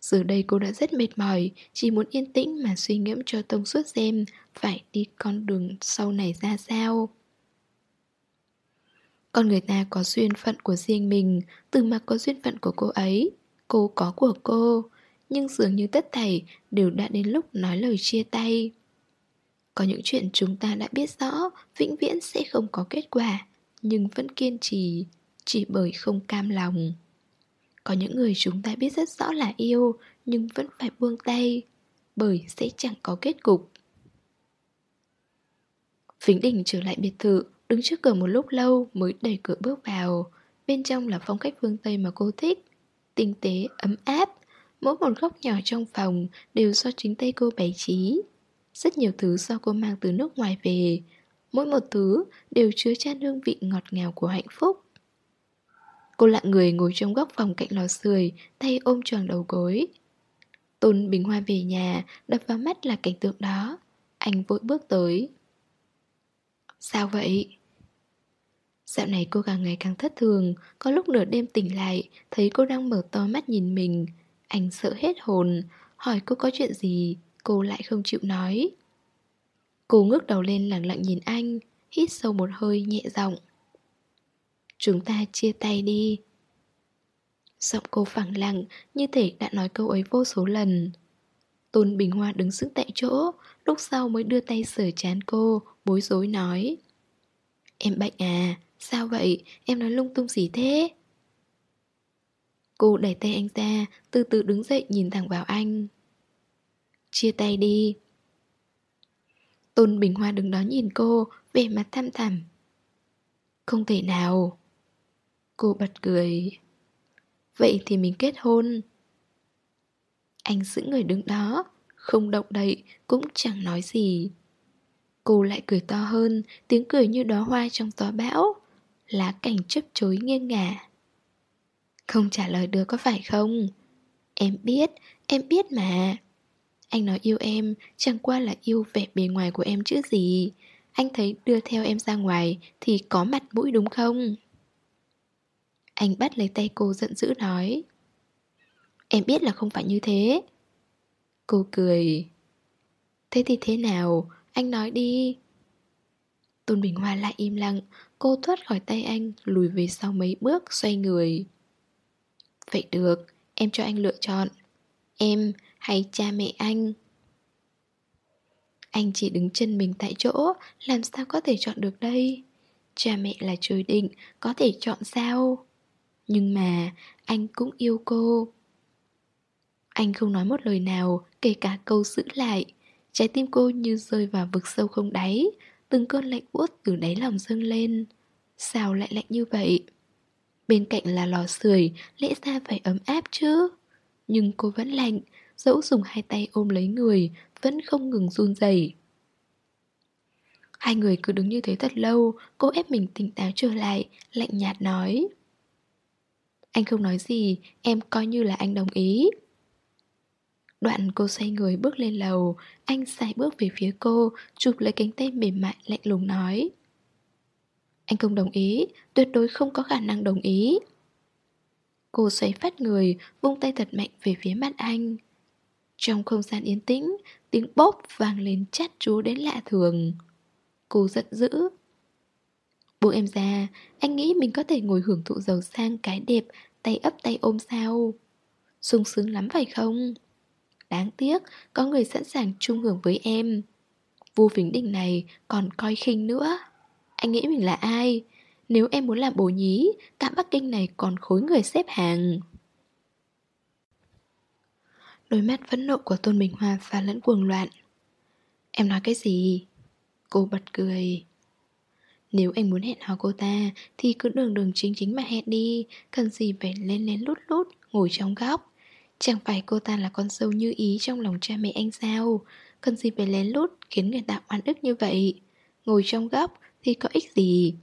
Giờ đây cô đã rất mệt mỏi, Chỉ muốn yên tĩnh mà suy ngẫm cho tông suốt xem Phải đi con đường sau này ra sao. Con người ta có duyên phận của riêng mình, Từ mà có duyên phận của cô ấy, Cô có của cô, Nhưng dường như tất thảy đều đã đến lúc nói lời chia tay. Có những chuyện chúng ta đã biết rõ, Vĩnh viễn sẽ không có kết quả. Nhưng vẫn kiên trì Chỉ bởi không cam lòng. Có những người chúng ta biết rất rõ là yêu Nhưng vẫn phải buông tay Bởi sẽ chẳng có kết cục. Vĩnh Đình trở lại biệt thự Đứng trước cửa một lúc lâu mới đẩy cửa bước vào. Bên trong là phong cách phương Tây mà cô thích Tinh tế, ấm áp. Mỗi một góc nhỏ trong phòng Đều do chính tay cô bày trí. Rất nhiều thứ do cô mang từ nước ngoài về Mỗi một thứ đều chứa chan hương vị ngọt ngào của hạnh phúc. Cô lặng người ngồi trong góc phòng cạnh lò sưởi, Tay ôm tròn đầu gối. Tôn Bình Hoa về nhà, Đập vào mắt là cảnh tượng đó. Anh vội bước tới. Sao vậy? Dạo này cô càng ngày càng thất thường, Có lúc nửa đêm tỉnh lại, Thấy cô đang mở to mắt nhìn mình. Anh sợ hết hồn, Hỏi cô có chuyện gì, Cô lại không chịu nói. Cô ngước đầu lên lặng lặng nhìn anh, Hít sâu một hơi nhẹ giọng. Chúng ta chia tay đi. Giọng cô phẳng lặng, Như thể đã nói câu ấy vô số lần. Tôn Bình Hoa đứng sững tại chỗ, Lúc sau mới đưa tay sờ chán cô, Bối rối nói. Em bệnh à? Sao vậy? Em nói lung tung gì thế? Cô đẩy tay anh ra, Từ từ đứng dậy nhìn thẳng vào anh. Chia tay đi. Tôn Bình Hoa đứng đó nhìn cô, Vẻ mặt thăm thẳm. Không thể nào. Cô bật cười. Vậy thì mình kết hôn. Anh giữ người đứng đó, Không động đậy, Cũng chẳng nói gì. Cô lại cười to hơn, Tiếng cười như đóa hoa trong gió bão. Lá cảnh chấp chối nghiêng ngả. Không trả lời được có phải không? Em biết Em biết mà. Anh nói yêu em, Chẳng qua là yêu vẻ bề ngoài của em chứ gì. Anh thấy đưa theo em ra ngoài Thì có mặt mũi đúng không? Anh bắt lấy tay cô giận dữ nói. Em biết là không phải như thế. Cô cười. Thế thì thế nào? Anh nói đi. Tôn Bình Hoa lại im lặng. Cô thoát khỏi tay anh, Lùi về sau mấy bước, xoay người. Vậy được, Em cho anh lựa chọn. Em hay cha mẹ anh? Anh chỉ đứng chân mình tại chỗ, Làm sao có thể chọn được đây? Cha mẹ là trời định, Có thể chọn sao? Nhưng mà, anh cũng yêu cô. Anh không nói một lời nào, Kể cả câu giữ lại. Trái tim cô như rơi vào vực sâu không đáy, Từng cơn lạnh buốt từ đáy lòng dâng lên. Sao lại lạnh như vậy? Bên cạnh là lò sưởi, Lẽ ra phải ấm áp chứ? Nhưng cô vẫn lạnh Dẫu dùng hai tay ôm lấy người, Vẫn không ngừng run rẩy. Hai người cứ đứng như thế thật lâu, Cô ép mình tỉnh táo trở lại, Lạnh nhạt nói. Anh không nói gì, Em coi như là anh đồng ý. Đoạn cô xoay người bước lên lầu, Anh xài bước về phía cô, Chụp lấy cánh tay mềm mại, lạnh lùng nói. Anh không đồng ý, Tuyệt đối không có khả năng đồng ý. Cô xoay phát người Vung tay thật mạnh về phía mặt anh. Trong không gian yên tĩnh Tiếng bốp vang lên chát chúa đến lạ thường. Cô giận dữ. Buông em ra Anh nghĩ mình có thể ngồi hưởng thụ giàu sang cái đẹp Tay ấp tay ôm sao? Sung sướng lắm phải không? Đáng tiếc, có người sẵn sàng chung hưởng với em. Vu Vĩnh Đình này còn coi khinh nữa. Anh nghĩ mình là ai? Nếu em muốn làm bồ nhí, cả Bắc Kinh này còn khối người xếp hàng. Đôi mắt phẫn nộ của Tôn Bình Hoa pha lẫn cuồng loạn. Em nói cái gì? Cô bật cười. Nếu anh muốn hẹn hò cô ta, Thì cứ đường đường chính chính mà hẹn đi. Cần gì phải lên lén lút lút, Ngồi trong góc. Chẳng phải cô ta là con sâu như ý trong lòng cha mẹ anh sao? Cần gì phải lén lút khiến người ta oan ức như vậy? Ngồi trong góc thì có ích gì?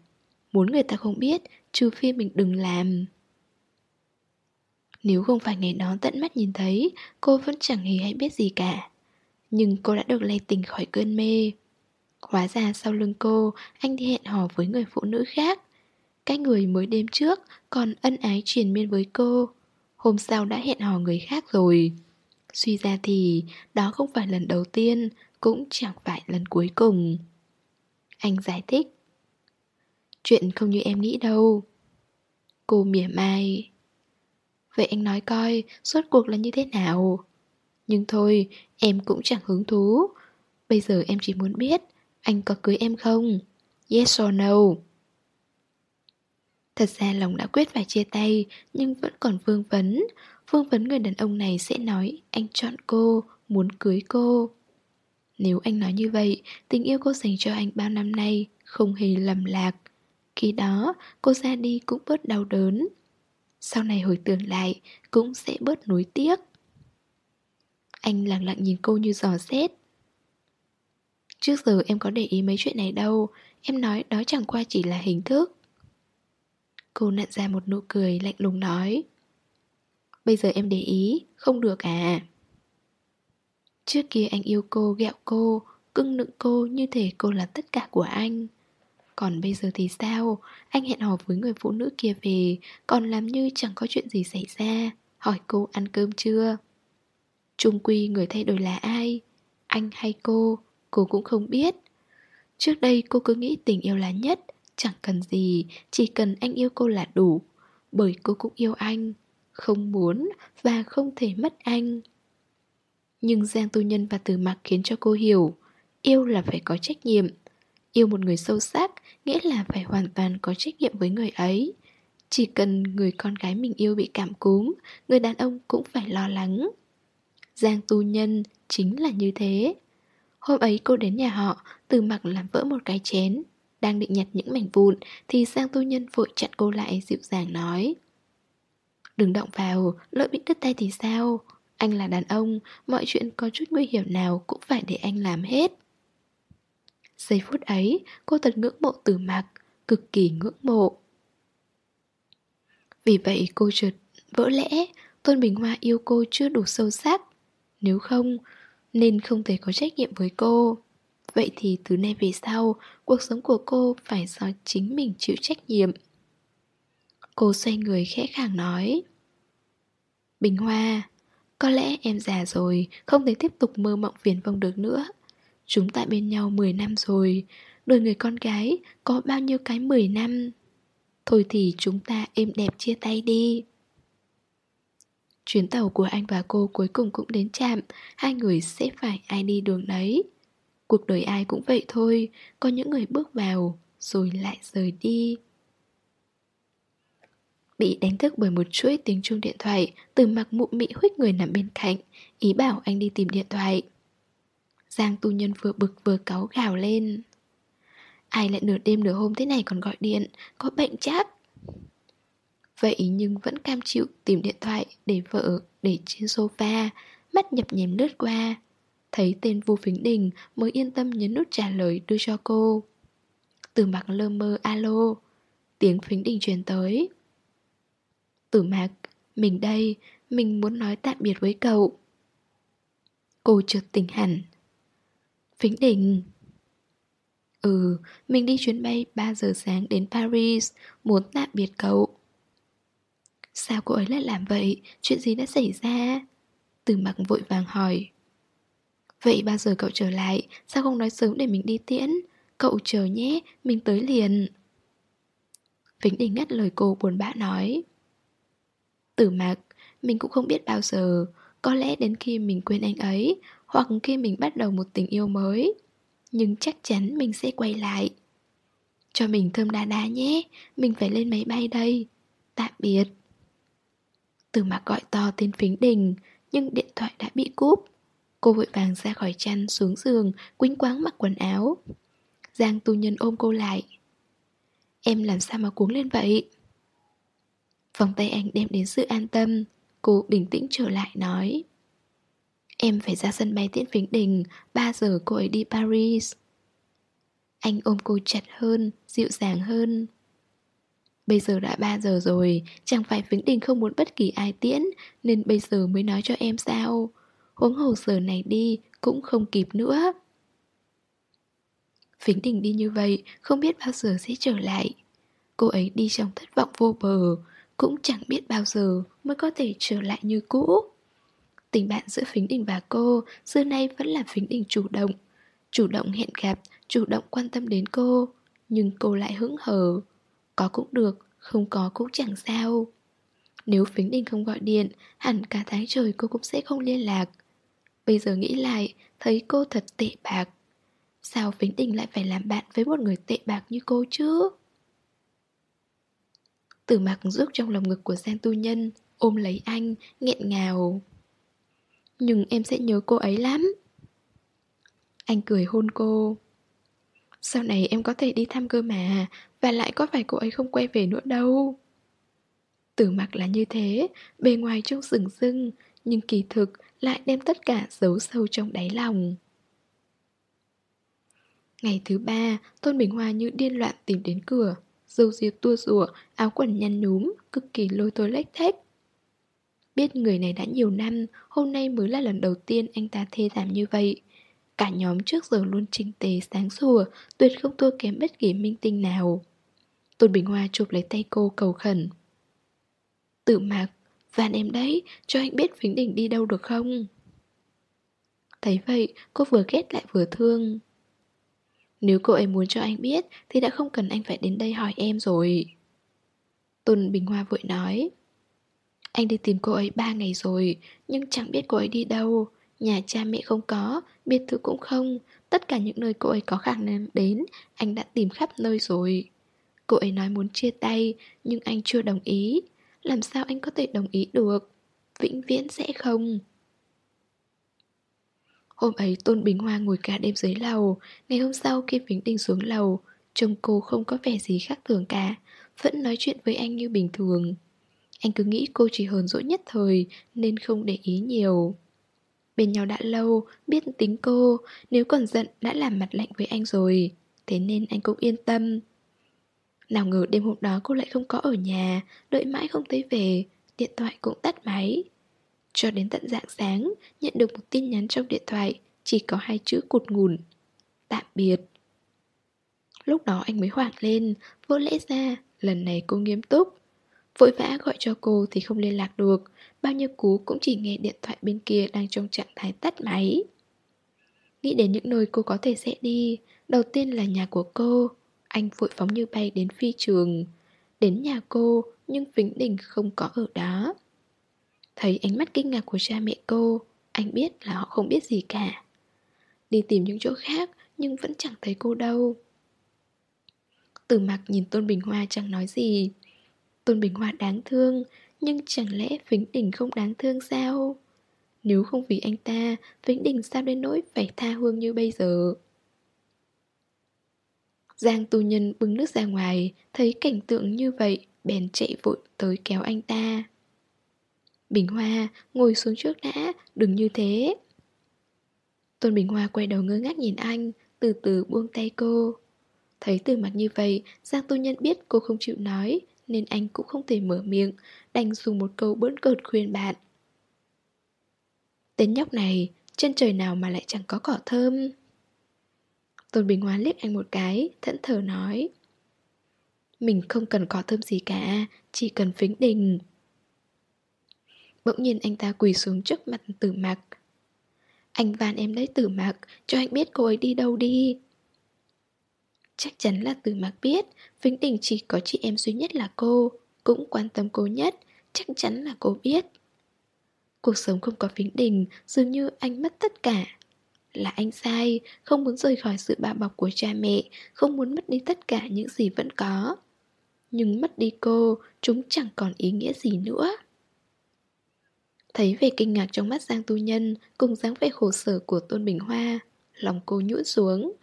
Muốn người ta không biết, Trừ phi mình đừng làm. Nếu không phải ngày đó tận mắt nhìn thấy, Cô vẫn chẳng hề hay biết gì cả. Nhưng cô đã được lay tỉnh khỏi cơn mê. Hóa ra sau lưng cô, Anh đi hẹn hò với người phụ nữ khác. Cái người mới đêm trước Còn ân ái truyền miên với cô. Hôm sau đã hẹn hò người khác rồi. Suy ra thì, đó không phải lần đầu tiên, Cũng chẳng phải lần cuối cùng. Anh giải thích. Chuyện không như em nghĩ đâu. Cô mỉa mai. Vậy anh nói coi Suốt cuộc là như thế nào? Nhưng thôi em cũng chẳng hứng thú. Bây giờ em chỉ muốn biết Anh có cưới em không? Yes or no? Thật ra lòng đã quyết phải chia tay Nhưng vẫn còn vương vấn. Vương vấn người đàn ông này sẽ nói Anh chọn cô, muốn cưới cô. Nếu anh nói như vậy Tình yêu cô dành cho anh bao năm nay Không hề lầm lạc. Khi đó cô ra đi cũng bớt đau đớn. Sau này hồi tưởng lại Cũng sẽ bớt nuối tiếc. Anh lặng lặng nhìn cô như giò xét. Trước giờ em có để ý mấy chuyện này đâu Em nói đó chẳng qua chỉ là hình thức. Cô nặn ra một nụ cười lạnh lùng nói Bây giờ em để ý, không được à? Trước kia anh yêu cô, ghẹo cô, cưng nựng cô như thể cô là tất cả của anh. Còn bây giờ thì sao? Anh hẹn hò với người phụ nữ kia về. Còn làm như chẳng có chuyện gì xảy ra. Hỏi cô ăn cơm chưa? Trung quy, người thay đổi là ai? Anh hay cô? Cô cũng không biết. Trước đây cô cứ nghĩ tình yêu là nhất, Chẳng cần gì. Chỉ cần anh yêu cô là đủ. Bởi cô cũng yêu anh. Không muốn và không thể mất anh. Nhưng Giang Tu Nhân và Từ Mặc khiến cho cô hiểu. Yêu là phải có trách nhiệm. Yêu một người sâu sắc Nghĩa là phải hoàn toàn có trách nhiệm với người ấy. Chỉ cần người con gái mình yêu bị cảm cúm, Người đàn ông cũng phải lo lắng. Giang Tu Nhân chính là như thế. Hôm ấy cô đến nhà họ, Từ mặc làm vỡ một cái chén, Đang định nhặt những mảnh vụn Thì Giang Tu Nhân vội chặn cô lại, dịu dàng nói. Đừng động vào Lỡ bị đứt tay thì sao? Anh là đàn ông, Mọi chuyện có chút nguy hiểm nào Cũng phải để anh làm hết. Giây phút ấy, Cô thật ngưỡng mộ từ mặc Cực kỳ ngưỡng mộ. Vì vậy cô chợt vỡ lẽ, Tôn Bình Hoa yêu cô chưa đủ sâu sắc. Nếu không, Nên không thể có trách nhiệm với cô. Vậy thì từ nay về sau, Cuộc sống của cô phải do chính mình chịu trách nhiệm. Cô xoay người khẽ khàng nói, Bình Hoa, Có lẽ em già rồi, Không thể tiếp tục mơ mộng viển vông được nữa. Chúng ta bên nhau 10 năm rồi. Đôi người con gái Có bao nhiêu cái 10 năm? Thôi thì chúng ta êm đẹp chia tay đi. Chuyến tàu của anh và cô cuối cùng cũng đến trạm. Hai người sẽ phải ai đi đường đấy. Cuộc đời ai cũng vậy thôi. Có những người bước vào, Rồi lại rời đi. Bị đánh thức bởi một chuỗi tiếng chuông điện thoại Từ mặc mụ mị huyết người nằm bên cạnh. Ý bảo anh đi tìm điện thoại. Giang tu nhân vừa bực vừa cáu gào lên. Ai lại nửa đêm nửa hôm thế này còn gọi điện Có bệnh chắc? Vậy nhưng vẫn cam chịu tìm điện thoại để vợ để trên sofa Mắt nhập nhèm lướt qua. Thấy tên Vu Phính Đình mới yên tâm nhấn nút trả lời đưa cho cô. Từ mặc lơ mơ alo Tiếng Phính Đình truyền tới. Tử mạc, mình đây, mình muốn nói tạm biệt với cậu. Cô chợt tỉnh hẳn. Vĩnh Đình Ừ, mình đi chuyến bay 3 giờ sáng đến Paris Muốn tạm biệt cậu. Sao cô ấy lại làm vậy? Chuyện gì đã xảy ra? Từ mặc vội vàng hỏi. Vậy bao giờ cậu trở lại? Sao không nói sớm để mình đi tiễn? Cậu chờ nhé Mình tới liền. Vĩnh Đình ngắt lời cô buồn bã nói. Tử mặc Mình cũng không biết bao giờ. Có lẽ đến khi mình quên anh ấy hoặc khi mình bắt đầu một tình yêu mới. Nhưng chắc chắn mình sẽ quay lại. Cho mình thơm đà đà nhé, Mình phải lên máy bay đây. Tạm biệt. Từ mà gọi to tên Phính Đình, Nhưng điện thoại đã bị cúp. Cô vội vàng ra khỏi chăn xuống giường, Quýnh quáng mặc quần áo. Giang tu nhân ôm cô lại. Em làm sao mà cuống lên vậy? Vòng tay anh đem đến sự an tâm, Cô bình tĩnh trở lại, nói. Em phải ra sân bay tiễn Vĩnh Đình 3 giờ cô ấy đi Paris. Anh ôm cô chặt hơn, Dịu dàng hơn. Bây giờ đã 3 giờ rồi, Chẳng phải Vĩnh Đình không muốn bất kỳ ai tiễn, Nên bây giờ mới nói cho em sao. Huống hồ giờ này đi, Cũng không kịp nữa. Vĩnh Đình đi như vậy, Không biết bao giờ sẽ trở lại. Cô ấy đi trong thất vọng vô bờ, cũng chẳng biết bao giờ mới có thể trở lại như cũ. Tình bạn giữa Phính Đình và cô xưa nay vẫn là Phính Đình chủ động. Chủ động hẹn gặp, chủ động quan tâm đến cô, nhưng cô lại hững hờ. Có cũng được, không có cũng chẳng sao. Nếu Phính Đình không gọi điện, hẳn cả tháng trời cô cũng sẽ không liên lạc. Bây giờ nghĩ lại, thấy cô thật tệ bạc. Sao Phính Đình lại phải làm bạn với một người tệ bạc như cô chứ? Tử mặc giúp trong lòng ngực của Giang Tu Nhân Ôm lấy anh, nghẹn ngào nhưng em sẽ nhớ cô ấy lắm. Anh cười hôn cô. Sau này em có thể đi thăm cơ mà Và lại có phải cô ấy không quay về nữa đâu. Tử mặc là như thế Bề ngoài trông sừng sưng Nhưng kỳ thực lại đem tất cả giấu sâu trong đáy lòng. Ngày thứ ba, Tôn Bình Hoa như điên loạn tìm đến cửa Dâu ria tua rủa, áo quần nhăn nhúm, cực kỳ lôi tôi lách thách. Biết người này đã nhiều năm, hôm nay mới là lần đầu tiên anh ta thê thảm như vậy. Cả nhóm trước giờ luôn trình tế sáng sủa, tuyệt không thua kém bất kỳ minh tinh nào. Tôn Bình Hoa chụp lấy tay cô cầu khẩn. Tự mạc, van em đấy, cho anh biết Vĩnh Đình đi đâu được không? Thấy vậy, cô vừa ghét lại vừa thương. Nếu cô ấy muốn cho anh biết Thì đã không cần anh phải đến đây hỏi em rồi. Tôn Bình Hoa vội nói. Anh đi tìm cô ấy ba ngày rồi, Nhưng chẳng biết cô ấy đi đâu. Nhà cha mẹ không có, Biệt thự cũng không. Tất cả những nơi cô ấy có khả năng đến, Anh đã tìm khắp nơi rồi. Cô ấy nói muốn chia tay, Nhưng anh chưa đồng ý. Làm sao anh có thể đồng ý được? Vĩnh viễn sẽ không. Hôm ấy, Tôn Bình Hoa ngồi cả đêm dưới lầu. Ngày hôm sau, khi Vĩnh Đình xuống lầu Trông cô không có vẻ gì khác thường cả. Vẫn nói chuyện với anh như bình thường. Anh cứ nghĩ cô chỉ hờn dỗi nhất thời Nên không để ý nhiều. Bên nhau đã lâu, biết tính cô Nếu còn giận đã làm mặt lạnh với anh rồi Thế nên anh cũng yên tâm. Nào ngờ đêm hôm đó cô lại không có ở nhà Đợi mãi không thấy về Điện thoại cũng tắt máy. Cho đến tận dạng sáng Nhận được một tin nhắn trong điện thoại Chỉ có hai chữ cụt ngủn Tạm biệt. Lúc đó anh mới hoảng lên Vô lẽ ra lần này cô nghiêm túc. Vội vã gọi cho cô thì không liên lạc được. Bao nhiêu cú cũng chỉ nghe điện thoại bên kia đang trong trạng thái tắt máy. Nghĩ đến những nơi cô có thể sẽ đi, Đầu tiên là nhà của cô. Anh vội phóng như bay đến phi trường. Đến nhà cô, Nhưng Vĩnh Đình không có ở đó. Thấy ánh mắt kinh ngạc của cha mẹ cô, Anh biết là họ không biết gì cả. Đi tìm những chỗ khác, Nhưng vẫn chẳng thấy cô đâu. Từ mặt nhìn Tôn Bình Hoa chẳng nói gì. Tôn Bình Hoa đáng thương, Nhưng chẳng lẽ Vĩnh Đình không đáng thương sao? Nếu không vì anh ta, Vĩnh Đình sao đến nỗi phải tha hương như bây giờ? Giang tu nhân bưng nước ra ngoài, Thấy cảnh tượng như vậy, Bèn chạy vội tới kéo anh ta. Bình Hoa, Ngồi xuống trước đã, Đừng như thế. Tôn Bình Hoa quay đầu ngơ ngác nhìn anh, Từ từ buông tay cô. Thấy từ mặt như vậy, Giang tu nhân biết cô không chịu nói nên anh cũng không thể mở miệng Đành dùng một câu bỡn cợt khuyên bạn. Tên nhóc này Chân trời nào mà lại chẳng có cỏ thơm? Tôn Bình Hoa liếc anh một cái, thẫn thờ nói Mình không cần cỏ thơm gì cả, chỉ cần phính đình. Bỗng nhiên anh ta quỳ xuống trước mặt tử mặc Anh van em đấy tử mặc, cho anh biết cô ấy đi đâu đi. Chắc chắn là từ mặc biết Vĩnh Đình chỉ có chị em duy nhất là cô Cũng quan tâm cô nhất Chắc chắn là cô biết Cuộc sống không có Vĩnh Đình Dường như anh mất tất cả là anh sai, không muốn rời khỏi sự bao bọc của cha mẹ, không muốn mất đi tất cả những gì vẫn có. Nhưng mất đi cô, chúng chẳng còn ý nghĩa gì nữa. Thấy về kinh ngạc trong mắt Giang Tu Nhân cùng dáng vẻ khổ sở của Tôn Bình Hoa, lòng cô nhũn xuống.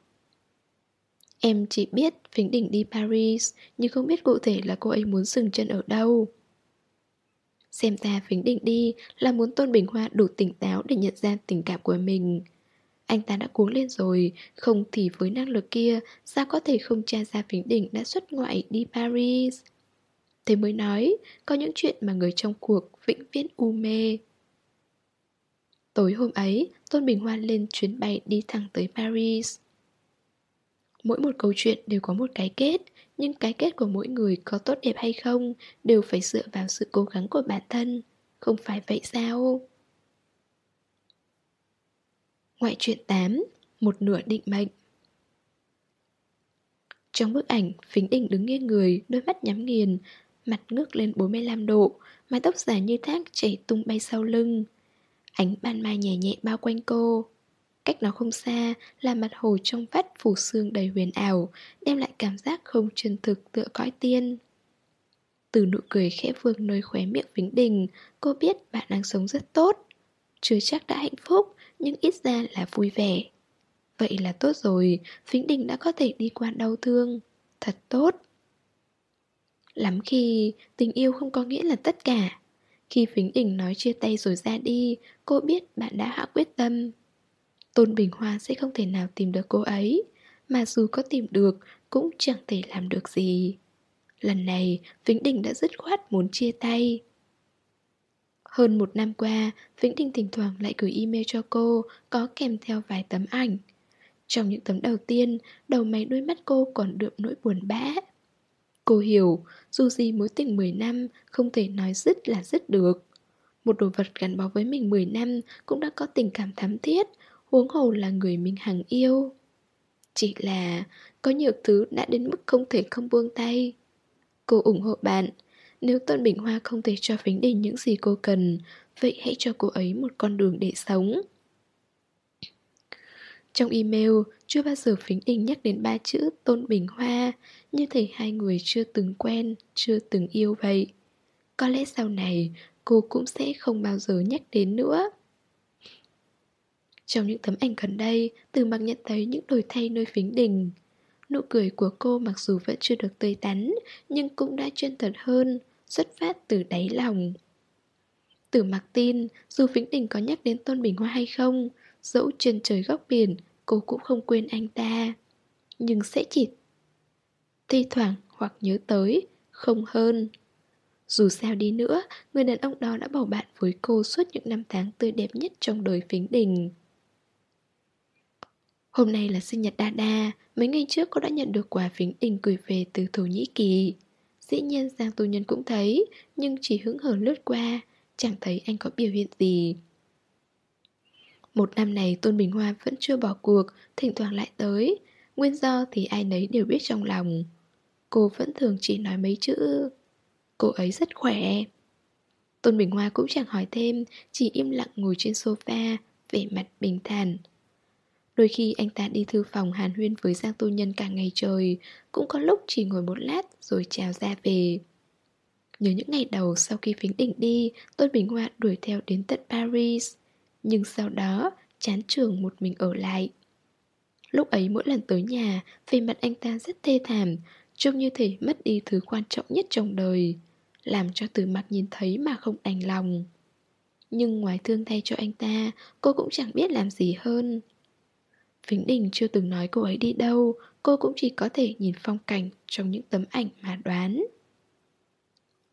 Em chỉ biết Vĩnh Đình đi Paris, nhưng không biết cụ thể là cô ấy muốn dừng chân ở đâu. Xem ta Vĩnh đỉnh đi là muốn Tôn Bình Hoa đủ tỉnh táo để nhận ra tình cảm của mình. Anh ta đã cuống lên rồi Không thì với năng lực kia Sao có thể không tra ra Vĩnh Đình đã xuất ngoại đi Paris Thế mới nói Có những chuyện mà người trong cuộc vĩnh viễn u mê Tối hôm ấy Tôn Bình Hoan lên chuyến bay đi thẳng tới Paris Mỗi một câu chuyện đều có một cái kết Nhưng cái kết của mỗi người có tốt đẹp hay không Đều phải dựa vào sự cố gắng của bản thân Không phải vậy sao? Ngoại truyện 8 Một nửa định mệnh Trong bức ảnh, Phính Đình đứng nghiêng người, đôi mắt nhắm nghiền, mặt ngước lên 45 độ, mái tóc dài như thác chảy tung bay sau lưng. Ánh ban mai nhẹ nhẹ bao quanh cô. Cách nó không xa là mặt hồ trong vắt phủ sương đầy huyền ảo, đem lại cảm giác không chân thực tựa cõi tiên. Từ nụ cười khẽ vương nơi khóe miệng Vĩnh Đình, cô biết bạn đang sống rất tốt. Chưa chắc đã hạnh phúc, nhưng ít ra là vui vẻ. Vậy là tốt rồi, Vĩnh Đình đã có thể đi qua đau thương. Thật tốt. Lắm khi tình yêu không có nghĩa là tất cả Khi vĩnh Đình nói chia tay rồi ra đi Cô biết bạn đã hạ quyết tâm Tôn Bình Hoa sẽ không thể nào tìm được cô ấy, Mà dù có tìm được, Cũng chẳng thể làm được gì. Lần này, Vĩnh Đình đã dứt khoát muốn chia tay. Hơn một năm qua, Vĩnh Đình thỉnh thoảng lại gửi email cho cô, Có kèm theo vài tấm ảnh. Trong những tấm đầu tiên, Đầu máy đôi mắt cô còn đượm nỗi buồn bã. Cô hiểu, Dù gì mối tình 10 năm Không thể nói dứt là dứt được. Một đồ vật gắn bó với mình 10 năm Cũng đã có tình cảm thắm thiết Huống hồ là người mình hằng yêu. Chỉ là Có nhiều thứ đã đến mức không thể không buông tay. Cô ủng hộ bạn. Nếu Tôn Bình Hoa không thể cho Vĩnh Đình những gì cô cần Vậy hãy cho cô ấy một con đường để sống. Trong email, chưa bao giờ Vĩnh Đình nhắc đến ba chữ Tôn Bình Hoa Như thể hai người chưa từng quen, chưa từng yêu vậy. Có lẽ sau này cô cũng sẽ không bao giờ nhắc đến nữa. Trong những tấm ảnh gần đây, từ mặc nhận thấy những đổi thay nơi phính Đình Nụ cười của cô mặc dù vẫn chưa được tươi tắn Nhưng cũng đã chân thật hơn Xuất phát từ đáy lòng. Tử mặc tin Dù Vĩnh Đình có nhắc đến Tôn Bình Hoa hay không Dẫu trên trời góc biển Cô cũng không quên anh ta. Nhưng sẽ chỉ Thi thoảng hoặc nhớ tới Không hơn. Dù sao đi nữa Người đàn ông đó đã bầu bạn với cô Suốt những năm tháng tươi đẹp nhất trong đời Vĩnh Đình Hôm nay là sinh nhật Đa Đa, Mấy ngày trước cô đã nhận được quà phính Đình gửi về từ Thổ Nhĩ Kỳ. Dĩ nhiên Giang Tu Nhân cũng thấy, Nhưng chỉ hứng hở lướt qua, Chẳng thấy anh có biểu hiện gì. Một năm này Tôn Bình Hoa vẫn chưa bỏ cuộc, Thỉnh thoảng lại tới. Nguyên do thì ai nấy đều biết trong lòng. Cô vẫn thường chỉ nói mấy chữ, Cô ấy rất khỏe. Tôn Bình Hoa cũng chẳng hỏi thêm, Chỉ im lặng ngồi trên sofa, Vẻ mặt bình thản. Đôi khi anh ta đi thư phòng hàn huyên với Giang Tu Nhân cả ngày trời, Cũng có lúc chỉ ngồi một lát rồi chào ra về. Nhớ những ngày đầu sau khi phính đỉnh đi, Tôn Bình Hoa đuổi theo đến tận Paris. Nhưng sau đó, chán trường một mình ở lại. Lúc ấy mỗi lần tới nhà Về mặt anh ta rất thê thảm, Trông như thể mất đi thứ quan trọng nhất trong đời, Làm cho từ mặt nhìn thấy mà không đành lòng. Nhưng ngoài thương thay cho anh ta, Cô cũng chẳng biết làm gì hơn. Vĩnh Đình chưa từng nói cô ấy đi đâu Cô cũng chỉ có thể nhìn phong cảnh Trong những tấm ảnh mà đoán.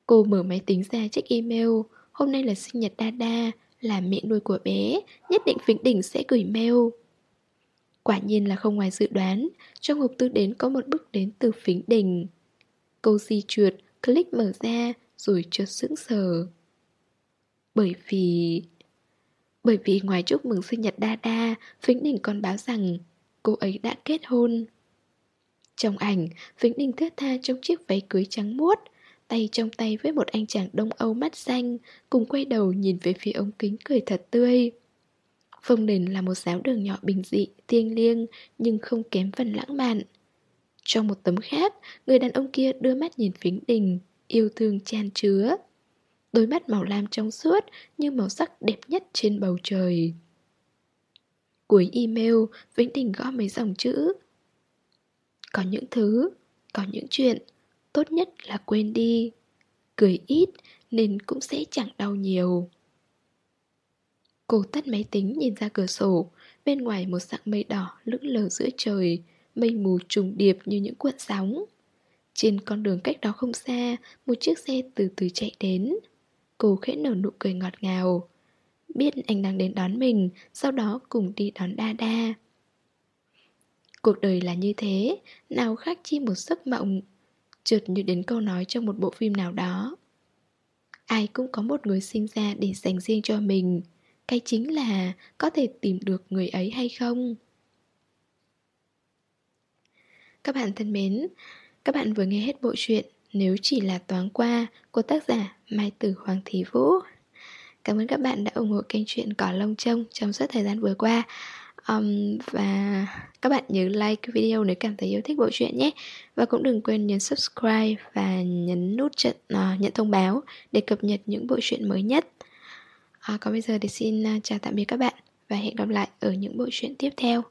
Cô mở máy tính ra check email Hôm nay là sinh nhật Dada, Là mẹ nuôi của bé Nhất định Vĩnh Đình sẽ gửi mail. Quả nhiên là không ngoài dự đoán Trong hộp thư đến có một bức đến từ Vĩnh Đình. Cô di trượt Click mở ra Rồi chợt sững sờ. Bởi vì bởi vì ngoài chúc mừng sinh nhật Đa Đa, Vĩnh Đình còn báo rằng cô ấy đã kết hôn. Trong ảnh, Vĩnh Đình thướt tha trong chiếc váy cưới trắng muốt, tay trong tay với một anh chàng Đông Âu mắt xanh, cùng quay đầu nhìn về phía ống kính cười thật tươi. Phong nền là một giáo đường nhỏ bình dị, thiêng liêng, nhưng không kém phần lãng mạn. Trong một tấm khác, người đàn ông kia đưa mắt nhìn Vĩnh Đình, yêu thương chan chứa. Đôi mắt màu lam trong suốt như màu sắc đẹp nhất trên bầu trời. Cuối email, Vĩnh Đình gõ mấy dòng chữ. Có những thứ, có những chuyện, tốt nhất là quên đi. Cười ít nên cũng sẽ chẳng đau nhiều. Cô tắt máy tính nhìn ra cửa sổ, bên ngoài một dạng mây đỏ lững lờ giữa trời, mây mù trùng điệp như những cuộn sóng. Trên con đường cách đó không xa, một chiếc xe từ từ chạy đến. Cô khẽ nở nụ cười ngọt ngào. Biết anh đang đến đón mình, Sau đó cùng đi đón Đa Đa. Cuộc đời là như thế, Nào khác chi một giấc mộng. Trượt như đến câu nói trong một bộ phim nào đó. Ai cũng có một người sinh ra để dành riêng cho mình. Cái chính là có thể tìm được người ấy hay không? Các bạn thân mến, Các bạn vừa nghe hết bộ truyện nếu chỉ là toán qua của tác giả Mai Tử Hoàng Thí Vũ. Cảm ơn các bạn đã ủng hộ kênh truyện Cỏ Lông Trông trong suốt thời gian vừa qua. Um, và các bạn nhớ like video nếu cảm thấy yêu thích bộ truyện nhé Và cũng đừng quên nhấn subscribe và nhấn nút trận, uh, nhận thông báo để cập nhật những bộ truyện mới nhất uh, Còn bây giờ thì xin ờ, chào tạm biệt các bạn và hẹn gặp lại ở những bộ truyện tiếp theo